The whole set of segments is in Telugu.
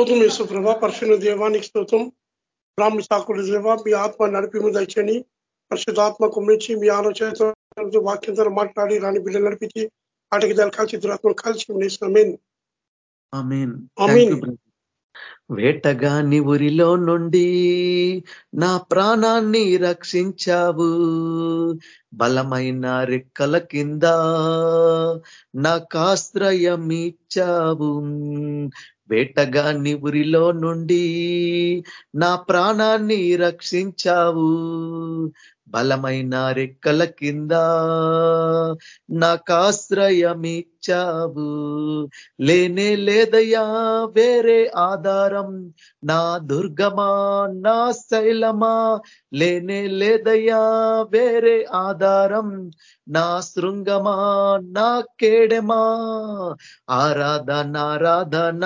స్తోత్రం వేసు ప్రభా పరిశున్న దేవానికి స్తోత్రం. బ్రాహ్మణ సాకుడు దేవ మీ ఆత్మ నడిపి దయచని పరిశుద్ధాత్మ కుమ్మించి మీ ఆలోచన వాక్యంతో మాట్లాడి రాని బిడ్డలు నడిపించి వాటికి దాని కలిసి దురాత్మ కలిసి వేటగాని ఊరిలో నుండి నా ప్రాణాన్ని రక్షించావు. బలమైన రెక్కల కింద నాకాశ్రయం ఇచ్చావు వేటగాని ఊరిలో నుండి నా ప్రాణాన్ని రక్షించావు. బలమైన రెక్కల కింద నాకాశ్రయమిచ్చావు లేనే లేదయా వేరే ఆధారం నా దుర్గమా నా శైలమా లేనే లేదయ్యా వేరే ఆధారం. నా శృంగమా నా కేడమా ఆరాధన ఆరాధన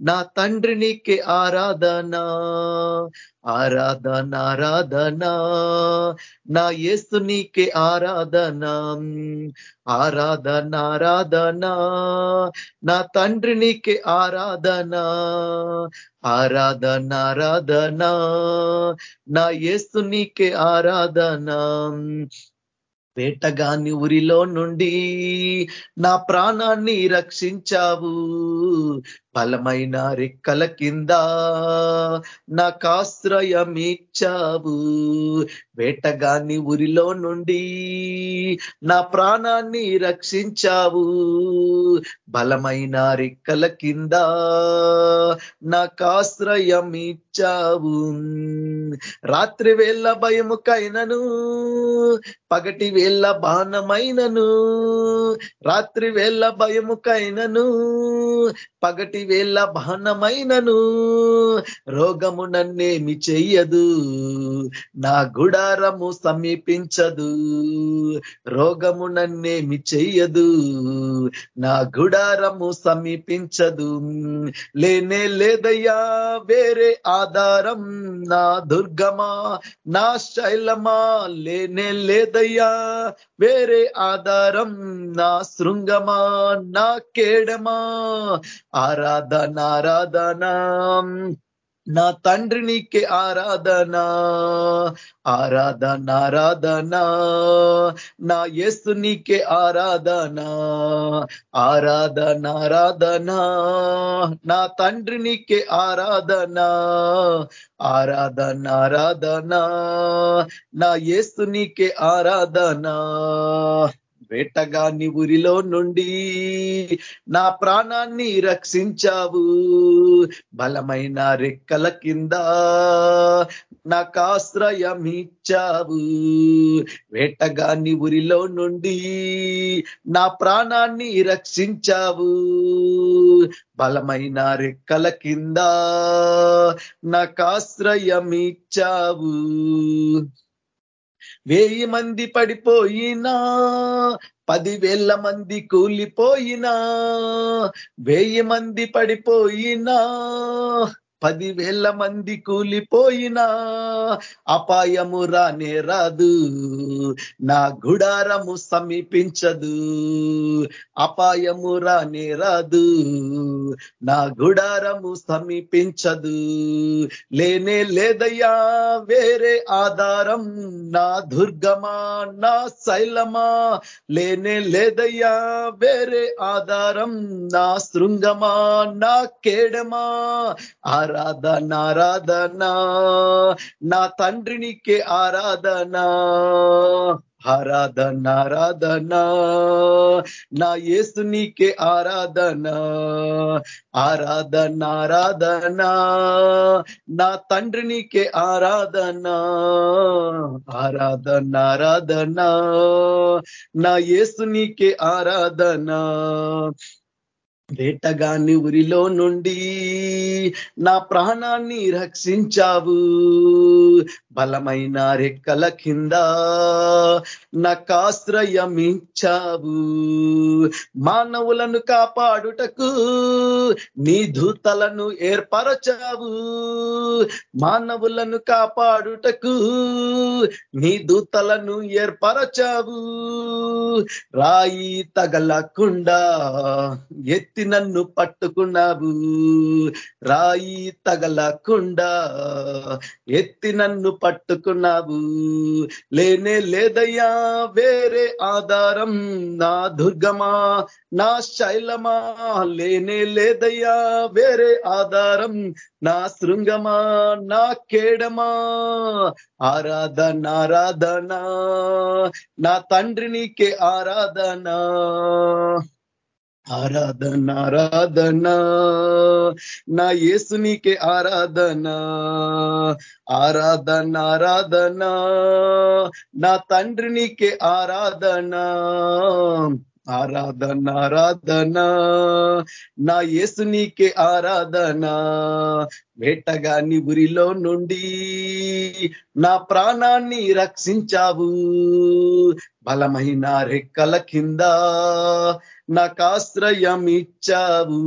నా తండ్రినికి ఆరాధన. ఆరాధన ఆరాధన. నా యేసు నీకే ఆరాధన. ఆరాధన ఆరాధన. నా తండ్రి నీకే ఆరాధన. ఆరాధన ఆరాధన. నా యేసు నీకే ఆరాధన. వేటగాని ఊరిలో నుండి నా ప్రాణాన్ని రక్షించావు. బలమైన రెక్కల కింద నాకాశ్రయమిచ్చావు. వేటగాని ఊరిలో నుండి నా ప్రాణాన్ని రక్షించావు. బలమైన రెక్కల కింద నాకాశ్రయమిచ్చావు. రాత్రి వేళ భయముకైనను పగటి వేళ్ళ బాణమైనను రాత్రి వేళ్ళ భయముకైనను పగటి వేళ్ళ బాణమైనను రోగము నన్నేమి చెయ్యదు. నా గుడారము సమీపించదు. రోగము నన్నేమి చెయ్యదు. నా గుడారము సమీపించదు. లేనే లేదయ్యా వేరే ఆధారం నా దుర్గమా నా శైలమా. లేనే లేదయ్యా వేరే ఆధారం నా శృంగమా నా కేడమా. ఆరా ఆరాధన ఆరాధన నా తండ్రి నీకే ఆరాధన ఆరాధన ఆరాధన నా యేసు నీకే ఆరాధన ఆరాధన ఆరాధన నా తండ్రి నీకే ఆరాధన ఆరాధన ఆరాధన నా యేసు నీకే ఆరాధన వేటగాని ఊరిలో నుండి నా ప్రాణాన్ని రక్షించావు. బలమైన రెక్కల కింద నాకాశ్రయమిచ్చావు ఇచ్చావు వేటగాని ఊరిలో నుండి నా ప్రాణాన్ని రక్షించావు. బలమైన రెక్కల కింద నాకాశ్రయమిచ్చావు వెయ్యి వేయి మంది పడిపోయినా పదివేల మంది కూలిపోయినా వెయ్యి మంది పడిపోయినా పదివేల మంది కూలిపోయినా అపాయము రానే రాదు. నా గుడారము సమీపించదు. అపాయము రానే రాదు. నా గుడారము సమీపించదు. లేనే లేదయ్యా వేరే ఆధారం. నా దుర్గమా నా శైలమా. లేనే లేదయ్యా వేరే ఆధారం. నా శృంగమా నా కేడమా. ఆరాధన ఆరాధన. నా తండ్రినికే ఆరాధన. ఆరాధన ఆరాధన. నా యేసునికే ఆరాధన. ఆరాధన ఆరాధన. నా తండ్రినికే ఆరాధన. ఆరాధన ఆరాధన. నా యేసునికే ఆరాధన. వేటగాని ఉరిలో నుండి నా ప్రాణాన్ని రక్షించావు. బలమైన రెక్కల కింద నకాశ్రయమించావు మానవులను కాపాడుటకు నీ దూతలను ఏర్పరచావు. మానవులను కాపాడుటకు నీ దూతలను ఏర్పరచావు. రాయి తగలకుండా ఎత్తి ఎత్తి నన్ను పట్టుకున్నావు. రాయి తగలకుండా ఎత్తి నన్ను పట్టుకున్నావు. లేనే లేదయ్యా వేరే ఆధారం. నా దుర్గమా నా శైలమా. లేనే లేదయ్యా వేరే ఆధారం. నా శృంగమా నా కేడమా. ఆరాధన ఆరాధన. నా తండ్రి నీకే ఆరాధన. ఆరాధన ఆరాధన. నా యేసునికే ఆరాధన. ఆరాధన ఆరాధన. నా తండ్రి నీకే ఆరాధన. ఆరాధన ఆరాధన. నా యేసునికే ఆరాధన. వేటగాని ఉరిలో నుండి నా ప్రాణాన్ని రక్షించావు. బలమైన రెక్కల కింద నాకాశ్రయం ఇచ్చావు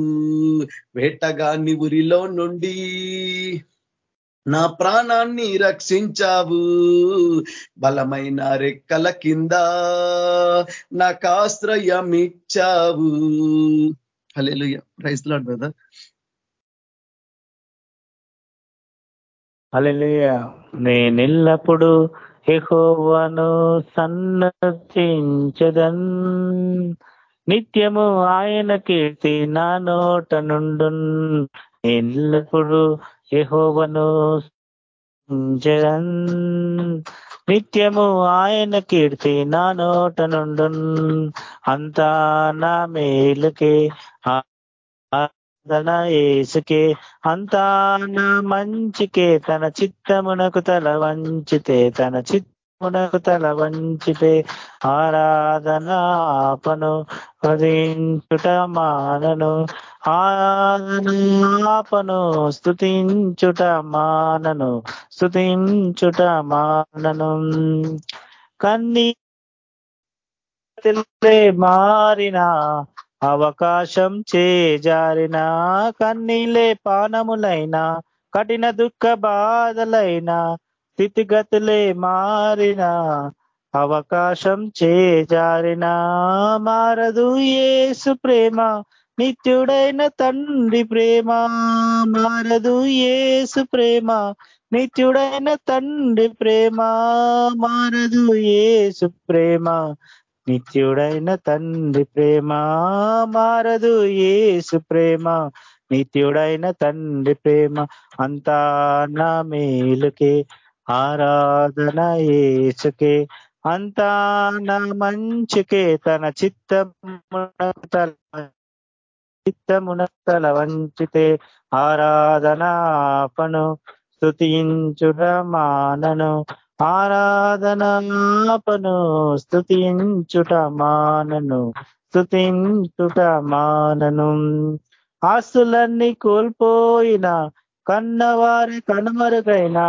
వేటగాని ఉరిలో నుండి నా ప్రాణాన్ని రక్షించావు. బలమైన రెక్కల కింద నాకాశ్రయం ఇచ్చావు హలే ప్రైజ్ లాడ్ బ్రదర్ నేనెల్లప్పుడు ఎహోవను సన్నతించదన్. నిత్యము ఆయన కీర్తి నా నోట నుండు ఎల్లప్పుడు ఎహోవను నిత్యము ఆయన కీర్తి నా నోట నుండు అంతా నా మేలుకే తన ఏసుకే అంతా నా మంచికే తన చిత్తమునకు తల వంచితే తన చిత్తమునకు తల వంచితే ఆరాధన ఆపను హృదించుట మానను ఆరాధనాపను స్థుతించుట మానను స్థుతించుట మానను. కన్నీ మారిన అవకాశం చేజారిన కన్నీలే పానములైన కఠిన దుఃఖ బాధలైన స్థితిగతులే మారిన అవకాశం చేజారిన. మారదు ఏసు ప్రేమ నిత్యుడైన తండ్రి ప్రేమ. మారదు ఏసు ప్రేమ నిత్యుడైన తండ్రి ప్రేమ. మారదు ఏసు ప్రేమ. నిత్యుడైన తండ్రి ప్రేమ మారదు ఏసు ప్రేమ. నిత్యుడైన తండ్రి ప్రేమ అంతా నా మేలుకే. ఆరాధన ఏసుకే అంతా నా మంచుకే. తన చిత్తమున చిత్తమున తల వంచితే ఆరాధనాపను స్థుతించుడ మానను. ఆరాధనాపను స్థుతించుట మానను స్థుతించుట మానను ఆస్తులన్నీ కోల్పోయిన కన్నవారి కనుమరుగైన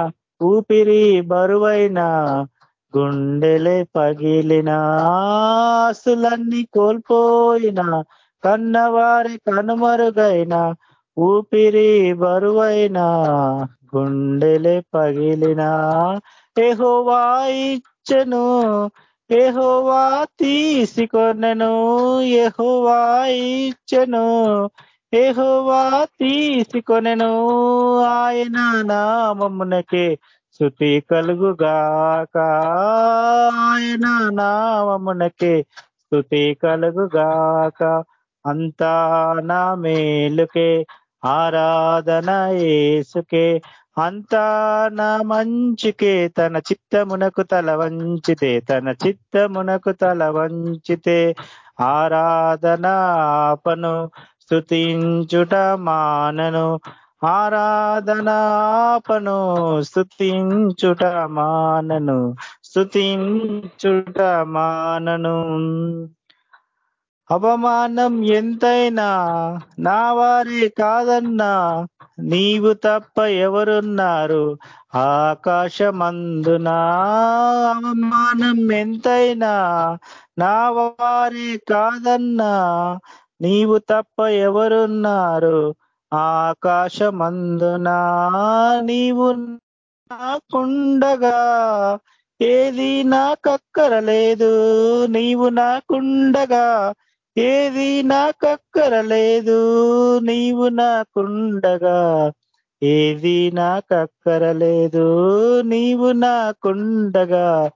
ఊపిరి బరువైన గుండెలే పగిలిన ఆస్తులన్నీ కోల్పోయిన కన్నవారి కనుమరుగైన ఊపిరి బరువైన గుండెలే పగిలిన ఎహోవా ఇచ్చను ఎహోవా తీసుకొనను ఎహోవా ఇచ్చను ఎహోవా తీసుకొనెను ఆయన నామమునకే శృతి కలుగుగాక. ఆయన నామమునకే స్థుతి కలుగుగాక. అంతా నా మేలుకే ఆరాధన ఏసుకే అంతా నా మంచికే తన చిత్తమునకు తల వంచితే తన చిత్తమునకు తల వంచితే ఆరాధనాపను స్థుతించుట మానను ఆరాధనాపను స్థుతించుట మానను స్థుతించుట మానను. అవమానం ఎంతైనా నా వారే కాదన్నా నీవు తప్ప ఎవరున్నారు? ఆకాశమందునా? అవమానం ఎంతైనా నా వారే కాదన్నా నీవు తప్ప ఎవరున్నారు? ఆకాశమందునా? నీవు నాకుండగా ఏది నాకక్కరలేదు. నీవు నాకుండగా ఏది నాకక్కరలేదు నీవు నాకుండగా. ఏది నాకక్కరలేదు నీవు నాకుండగా.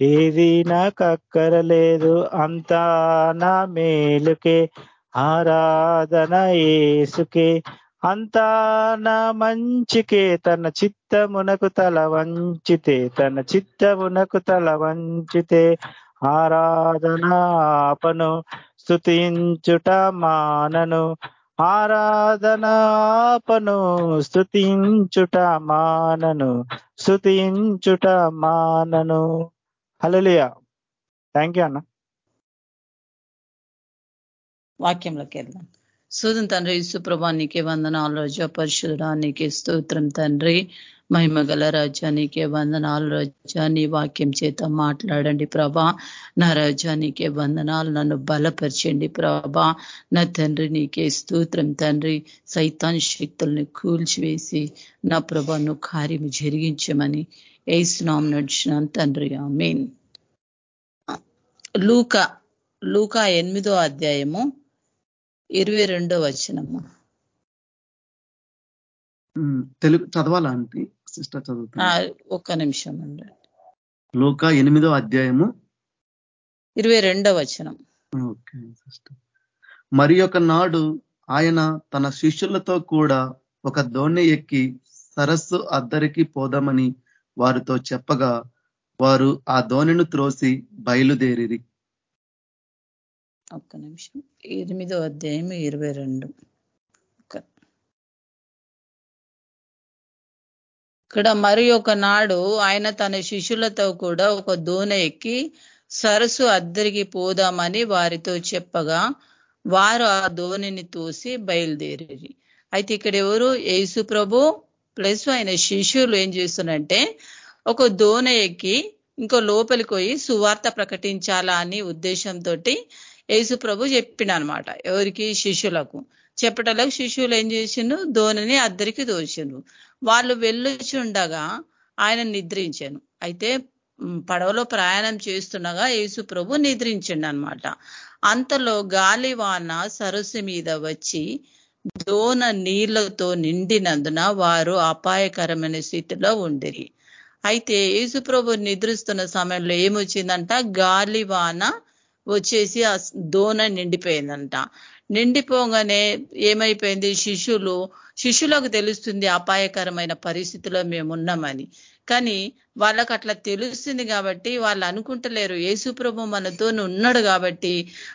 ఏది నాకక్కరలేదు అంతా నా మేలుకే. ఆరాధన ఏసుకే. అంతా నా మంచికే తన చిత్తమునకు తల వంచితే తన చిత్తమునకు తల వంచితే. ఆరాధనాపను స్థుతించుట మానను. ఆరాధనాపను స్థుతించుట మానను. స్థుతించుట మానను. హలలియా థ్యాంక్ యూ అన్న. వాక్యంలోకి వెళ్దాం సూదన్ తండ్రి సుప్రభా నీకే వందనాలు రోజా పరిశుధుడా నీకే స్తోత్రం తండ్రి. మహిమ గల వందనాలు రాజ్యాన్ని వాక్యం చేత మాట్లాడండి ప్రభా. నా రాజ్యానికి వందనాలు నన్ను బలపరచండి ప్రభా. నా తండ్రి నీకే స్తోత్రం తండ్రి. సైతాన్ శక్తుల్ని కూల్చివేసి నా ప్రభా నువ్వు కార్యము జరిగించమని ఏసునాం నడిచినాను తండ్రి. మీన్ లూక లూక ఎనిమిదో అధ్యాయము ఇరవై రెండో వచనము. తెలుగు చదవాలా అంటే సిస్టర్ చదువుతా ఒక్క నిమిషం అండి లోక ఎనిమిదో అధ్యాయము? ఇరవై రెండో వచనం. Okay sister. మరి ఒక నాడు ఆయన తన శిష్యులతో కూడా ఒక దోణి ఎక్కి సరస్సు అద్దరికి పోదామని వారితో చెప్పగా వారు ఆ దోణిను త్రోసి బయలుదేరి ఒక్క నిమిషం. ఎనిమిదో అధ్యాయం ఇరవై రెండు. ఇక్కడ మరి ఒక నాడు ఆయన తన శిష్యులతో కూడా ఒక దోణ ఎక్కి సరస్సు అద్దరికి పోదామని వారితో చెప్పగా వారు ఆ దోణిని తోసి బయలుదేరి అయితే ఇక్కడ ఎవరు? యేసు ప్రభు. ప్లస్ ఆయన శిష్యులు ఏం చేస్తున్నారంటే ఒక దోణ ఎక్కి ఇంకో లోపలికి పోయి సువార్త ప్రకటించాలా అని ఉద్దేశంతో యేసు ప్రభు చెప్పిననమాట ఎవరికి? శిష్యులకు. చెప్పటలకు శిష్యులు ఏం చేసిండు దోణిని అద్దరికి తోచిండ్రు వాళ్ళు వెళ్ళుచుండగా ఆయన నిద్రించాను. అయితే పడవలో ప్రయాణం చేస్తుండగా యేసు ప్రభు నిద్రించిండు అనమాట అంతలో గాలివాన సరస్సు మీద వచ్చి దోన నీళ్ళతో నిండినందున వారు అపాయకరమైన స్థితిలో ఉండిరి. అయితే యేసు ప్రభు నిద్రిస్తున్న సమయంలో ఏమొచ్చిందంట? గాలివాన వచ్చేసి ఆ దోన నిండిపోయిందంట. నిండిపోగానే ఏమైపోయింది? శిష్యులు శిష్యులకు తెలుస్తుంది అపాయకరమైన పరిస్థితిలో మేము ఉన్నామని. కానీ వాళ్ళకు అట్లా తెలుస్తుంది కాబట్టి వాళ్ళు అనుకుంటలేరు. యేసుప్రభు మనతో ఉన్నాడు కాబట్టి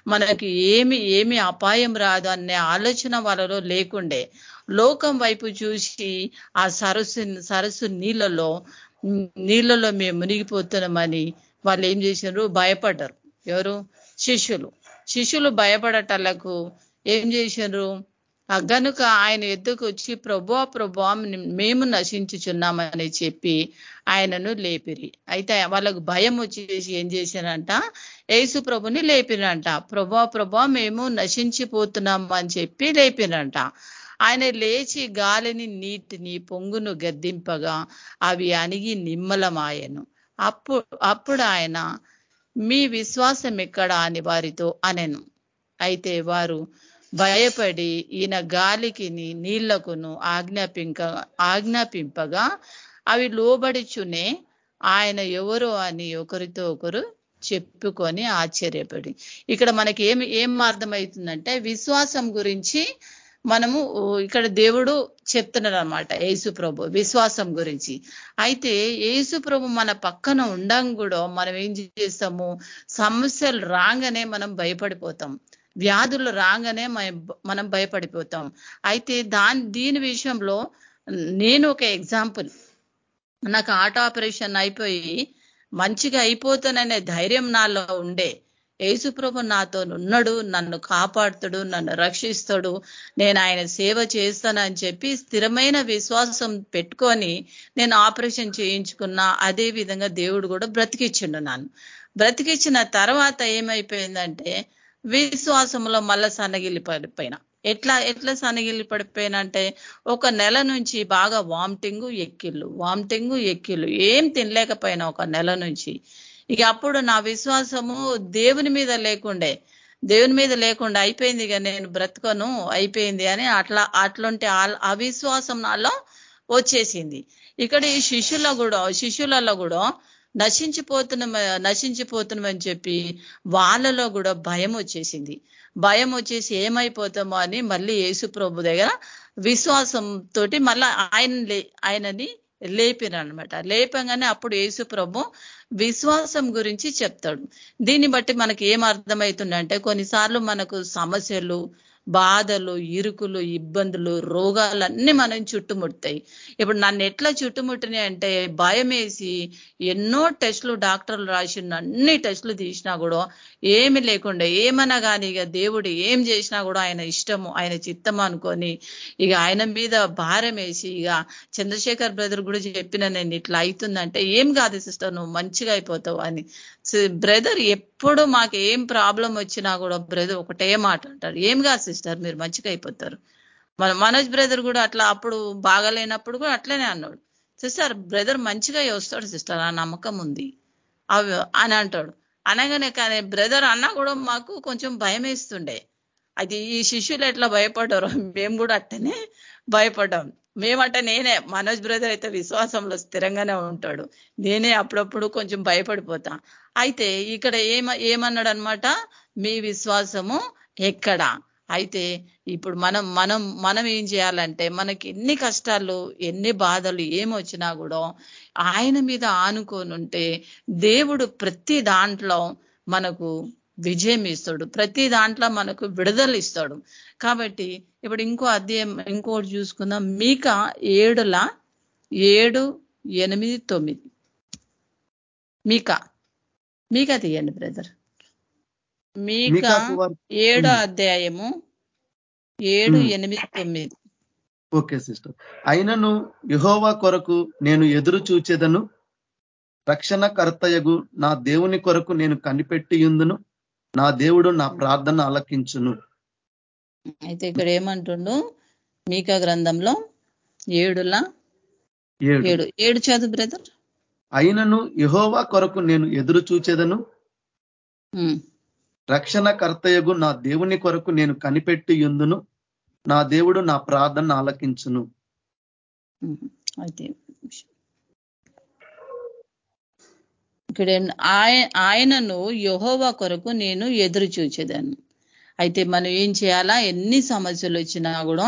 మనకి ఏమి ఏమి అపాయం రాదు అనే ఆలోచన వాళ్ళలో లేకుండే. లోకం వైపు చూసి ఆ సరస్సు సరస్సు నీళ్ళలో నీళ్ళలో మేము మునిగిపోతున్నామని వాళ్ళు ఏం చేసినారు? భయపడ్డారు. ఎవరు? శిష్యులు. శిష్యులు భయపడటలకు ఏం చేశారు గనుక ఆయన ఎద్దుకు వచ్చి ప్రభా ప్రభా మేము నశించుచున్నామని చెప్పి ఆయనను లేపిరి. అయితే వాళ్ళకు భయం వచ్చేసి ఏం చేశారంట యేసు ప్రభుని లేపిరంట. ప్రభా ప్రభా మేము నశించిపోతున్నాం అని చెప్పి లేపిరంట. ఆయన లేచి గాలిని నీటిని పొంగును గద్దింపగా అవి అణిగి నిమ్మలమాయను. అప్పుడు అప్పుడు ఆయన మీ విశ్వాసం ఎక్కడా అని వారితో అనెను. అయితే వారు భయపడి ఈయన గాలికి నీళ్ళకును ఆజ్ఞాపింక ఆజ్ఞాపింపగా అవి లోబడిచునే ఆయన ఎవరు అని ఒకరితో ఒకరు చెప్పుకొని ఆశ్చర్యపడి. ఇక్కడ మనకి ఏం ఏం అర్థమవుతుందంటే విశ్వాసం గురించి మనము ఇక్కడ దేవుడు చెప్తున్నాడు అనమాట యేసు ప్రభు విశ్వాసం గురించి. అయితే యేసు ప్రభు మన పక్కన ఉండం కూడా మనం ఏం చేస్తాము? సమస్యలు రాగానే మనం భయపడిపోతాం. వ్యాధులు రాగానే మనం భయపడిపోతాం. అయితే దాని దీని విషయంలో నేను ఒక ఎగ్జాంపుల్. నాకు హార్ట్ ఆపరేషన్ అయిపోయి మంచిగా అయిపోతాననే ధైర్యం నాలో ఉండే. యేసుప్రభు నాతో ఉన్నాడు నన్ను కాపాడుతాడు నన్ను రక్షిస్తాడు నేను ఆయన సేవ చేస్తానని చెప్పి స్థిరమైన విశ్వాసం పెట్టుకొని నేను ఆపరేషన్ చేయించుకున్నా అదే విధంగా దేవుడు కూడా బ్రతికిచ్చిండు నన్ను. బ్రతికిచ్చిన తర్వాత ఏమైపోయిందంటే విశ్వాసంలో మళ్ళా సన్నగిల్లి పడిపోయినా. ఎట్లా ఎట్లా సన్నగిల్లి పడిపోయినంటే ఒక నెల నుంచి బాగా వామిటింగ్ ఎక్కిళ్ళు వామిటింగ్ ఎక్కిళ్ళు ఏం తినలేకపోయినా ఒక నెల నుంచి ఇక అప్పుడు నా విశ్వాసము దేవుని మీద లేకుండే దేవుని మీద లేకుండా అయిపోయింది ఇక నేను బ్రతకను అయిపోయింది అని అట్లా అట్లుంటే అవిశ్వాసం నాలో వచ్చేసింది. ఇక్కడ ఈ శిష్యుల కూడా శిష్యులలో కూడా నశించిపోతున్న నశించిపోతున్నామని చెప్పి వాళ్ళలో కూడా భయం వచ్చేసింది. భయం వచ్చేసి ఏమైపోతామో అని మళ్ళీ యేసు ప్రభు దగ్గర విశ్వాసం తోటి మళ్ళీ ఆయన ఆయనని లేపినమాట లేపంగానే అప్పుడు యేసు ప్రభు విశ్వాసం గురించి చెప్తాడు. దీన్ని బట్టి మనకి ఏం అర్థమవుతుందంటే కొన్నిసార్లు మనకు సమస్యలు బాధలు ఇరుకులు ఇబ్బందులు రోగాలన్నీ మనం చుట్టుముడతాయి. ఇప్పుడు నన్ను ఎట్లా చుట్టుముట్టినాయి అంటే భయం వేసి ఎన్నో టెస్టులు డాక్టర్లు రాసిన అన్ని టెస్టులు తీసినా కూడా ఏమి లేకుండా ఏమన్నా కానీ ఇక దేవుడు ఏం చేసినా కూడా ఆయన ఇష్టము ఆయన చిత్తం అనుకొని ఇక ఆయన మీద భారం వేసి ఇక చంద్రశేఖర్ బ్రదర్ కూడా చెప్పిన నేను ఇట్లా అవుతుందంటే ఏం కాదు సిస్టర్ నువ్వు మంచిగా అయిపోతావు అని. బ్రదర్ ఎప్పుడు మాకు ఏం ప్రాబ్లం వచ్చినా కూడా బ్రదర్ ఒకటే మాట అంటారు. ఏం కాదు సిస్టర్ మీరు మంచిగా అయిపోతారు. మన మనోజ్ బ్రదర్ కూడా అట్లా అప్పుడు బాగాలేనప్పుడు కూడా అట్లనే అన్నాడు. సిస్టర్ బ్రదర్ మంచిగా వస్తాడు సిస్టర్ ఆ నమ్మకం ఉంది. అవి అని అంటాడు. అనగానే కానీ బ్రదర్ అన్నా కూడా మాకు కొంచెం భయం వేస్తుండే. అది ఈ శిష్యులు ఎట్లా భయపడ్డారో మేము కూడా అట్టనే భయపడ్డాం. మేమంటే నేనే మనోజ్ బ్రదర్ అయితే విశ్వాసంలో స్థిరంగానే ఉంటాడు. నేనే అప్పుడప్పుడు కొంచెం భయపడిపోతా. అయితే ఇక్కడ ఏమ ఏమన్నాడు అనమాట మీ విశ్వాసము ఎక్కడ? అయితే ఇప్పుడు మనం మనం మనం ఏం చేయాలంటే మనకి ఎన్ని కష్టాలు ఎన్ని బాధలు ఏమొచ్చినా కూడా ఆయన మీద ఆనుకోనుంటే దేవుడు ప్రతి దాంట్లో మనకు విజయం ఇస్తాడు. ప్రతి దాంట్లో మనకు విడుదల ఇస్తాడు. కాబట్టి ఇప్పుడు ఇంకో అధ్యాయం ఇంకోటి చూసుకుందాం. మీక ఏడుల? ఏడు ఎనిమిది తొమ్మిది. మీక? మీక తీయండి బ్రదర్. మీక ఏడో అధ్యాయము ఏడు ఎనిమిది తొమ్మిది. Okay sister. అయినను యహోవా కొరకు నేను ఎదురు చూచేదను. రక్షణ కర్తయగు నా దేవుని కొరకు నేను కనిపెట్టి ఉందును నా దేవుడు నా ప్రార్థన ఆలకించును. అయితే ఇక్కడ ఏమంటుండు? మీక గ్రంథంలో ఏడులా? ఏడు. ఏడు. చదువు బ్రదర్? అయినను యహోవా కొరకు నేను ఎదురు చూచేదను. రక్షణ కర్తయగు నా దేవుని కొరకు నేను కనిపెట్టి ఉందును నా దేవుడు నా ప్రార్థన ఆలకించును. అయితే ఇక్కడ ఆయనను యహోవా కొరకు నేను ఎదురు చూచేదాన్ని అయితే మనం ఏం చేయాలా? ఎన్ని సమస్యలు వచ్చినా కూడా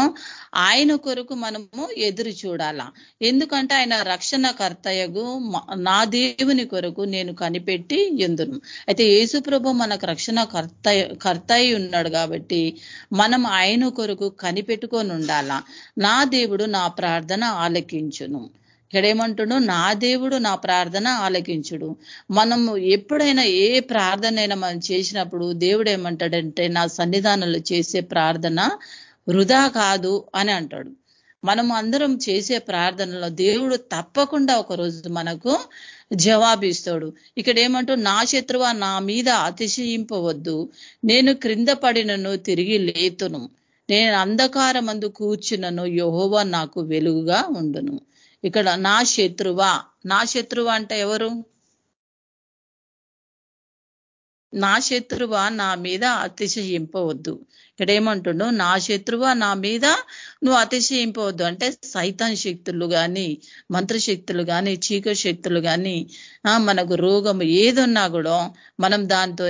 ఆయన కొరకు మనము ఎదురు చూడాలా. ఎందుకంటే ఆయన రక్షణ కర్తయగు నా దేవుని కొరకు నేను కనిపెట్టి ఎందును. అయితే యేసుప్రభు మనకు రక్షణ కర్త కర్తయి ఉన్నాడు కాబట్టి మనం ఆయన కొరకు కనిపెట్టుకొని ఉండాలా? నా దేవుడు నా ప్రార్థన ఆలకించును. ఇక్కడేమంటుడు నా దేవుడు నా ప్రార్థన ఆలకించుడు. మనము ఎప్పుడైనా ఏ ప్రార్థన అయినా మనం చేసినప్పుడు దేవుడు ఏమంటాడంటే నా సన్నిధానంలో చేసే ప్రార్థన వృధా కాదు అని అంటాడు. మనం అందరం చేసే ప్రార్థనలో దేవుడు తప్పకుండా ఒకరోజు మనకు జవాబిస్తాడు. ఇక్కడ ఏమంటూ నా శత్రువ నా మీద అతిశయింపవద్దు. నేను క్రింద పడినను తిరిగి లేతును. నేను అంధకారమందు కూర్చునను. యహోవా నాకు వెలుగుగా ఉండును. ఇక్కడ నా శత్రువా? నా శత్రువ అంటే ఎవరు? నా శత్రువ నా మీద అతిశయింపవద్దు. ఇక్కడ ఏమంటుండో నా శత్రువ నా మీద నువ్వు అతిశయింపవద్దు. అంటే సైతాన్ శక్తులు కానీ మంత్రశక్తులు కానీ చీక శక్తులు కానీ మనకు రోగం ఏదున్నా కూడా మనం దాంతో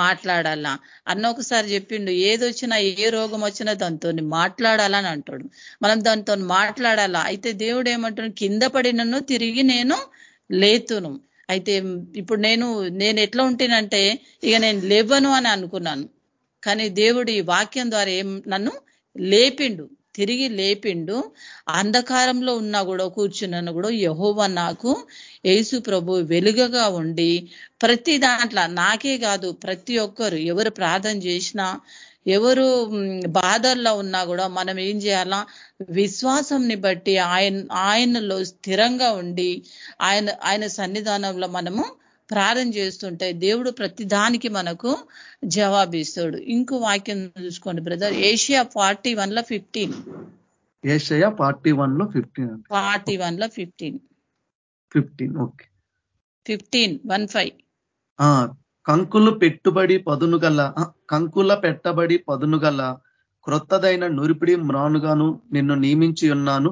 మాట్లాడాలా. అన్న ఒకసారి చెప్పిండు ఏదొచ్చినా ఏ రోగం వచ్చినా దాంతో మాట్లాడాలని అంటాడు. మనం దాంతో మాట్లాడాలా. అయితే దేవుడు ఏమంటాడు కింద పడినను తిరిగి నేను లేతును. అయితే ఇప్పుడు నేను నేను ఎట్లా ఉంటేనంటే ఇక నేను లేవను అని అనుకున్నాను. కానీ దేవుడు ఈ వాక్యం ద్వారా ఏం నన్ను లేపిండు తిరిగి లేపిండు. అంధకారంలో ఉన్నా కూడా కూర్చున్నాను కూడా యహోవ నాకు యేసు ప్రభు వెలుగగా ఉండి ప్రతి దాంట్లో నాకే కాదు ప్రతి ఒక్కరు ఎవరు ప్రార్థన చేసినా ఎవరు బాధల్లో ఉన్నా కూడా మనం ఏం చేయాలా? విశ్వాసంని బట్టి ఆయన ఆయనలో స్థిరంగా ఉండి ఆయన ఆయన సన్నిధానంలో మనము ప్రార్థన చేస్తుంటే దేవుడు ప్రతి దానికి మనకు జవాబిస్తాడు. ఇంకో వాక్యం చూసుకోండి బ్రదర్. ఏషియా ఫార్టీ వన్లో ఫిఫ్టీన్. ఏషియా ఫార్టీ వన్లో ఫిఫ్టీన్ ఫార్టీ వన్లో fifteen. Fifteen okay. Fifteen one five. కంకులు పెట్టుబడి పదును గల కంకుల పెట్టబడి పదును గల క్రొత్తదైన నురిపిడి మ్రానుగాను నిన్ను నియమించి ఉన్నాను.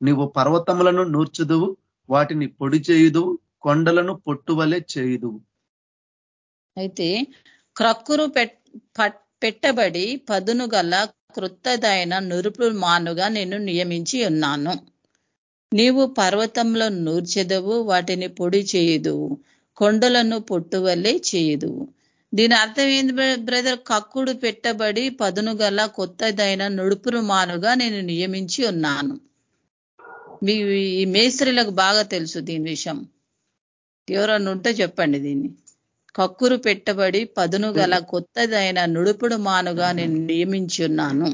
నీవు పర్వతములను నూర్చుదువు వాటిని పొడి చేయుదువు కొండలను పొట్టువలే చేయుదువు. అయితే క్రక్కురు పెట్టబడి పదును గల క్రొత్తదైన నురుపుడు మానుగా నేను నియమించి ఉన్నాను. నీవు పర్వతంలో నూర్చెదవు వాటిని పొడి చేయుదువు. కొండలను పొట్టువల్లే చేయదు దీని అర్థం ఏంది బ్రదర్? కక్కుడు పెట్టబడి పదును గల కొత్తదైన నుడుపురు మానుగా నేను నియమించి ఉన్నాను. మీ ఈ మేస్త్రీలకు బాగా తెలుసు దీని విషయం. ఎవరన్నా ఉంటే చెప్పండి దీన్ని. కక్కురు పెట్టబడి పదును గల కొత్తదైన నుడుపుడు మానుగా నేను నియమించి ఉన్నాను.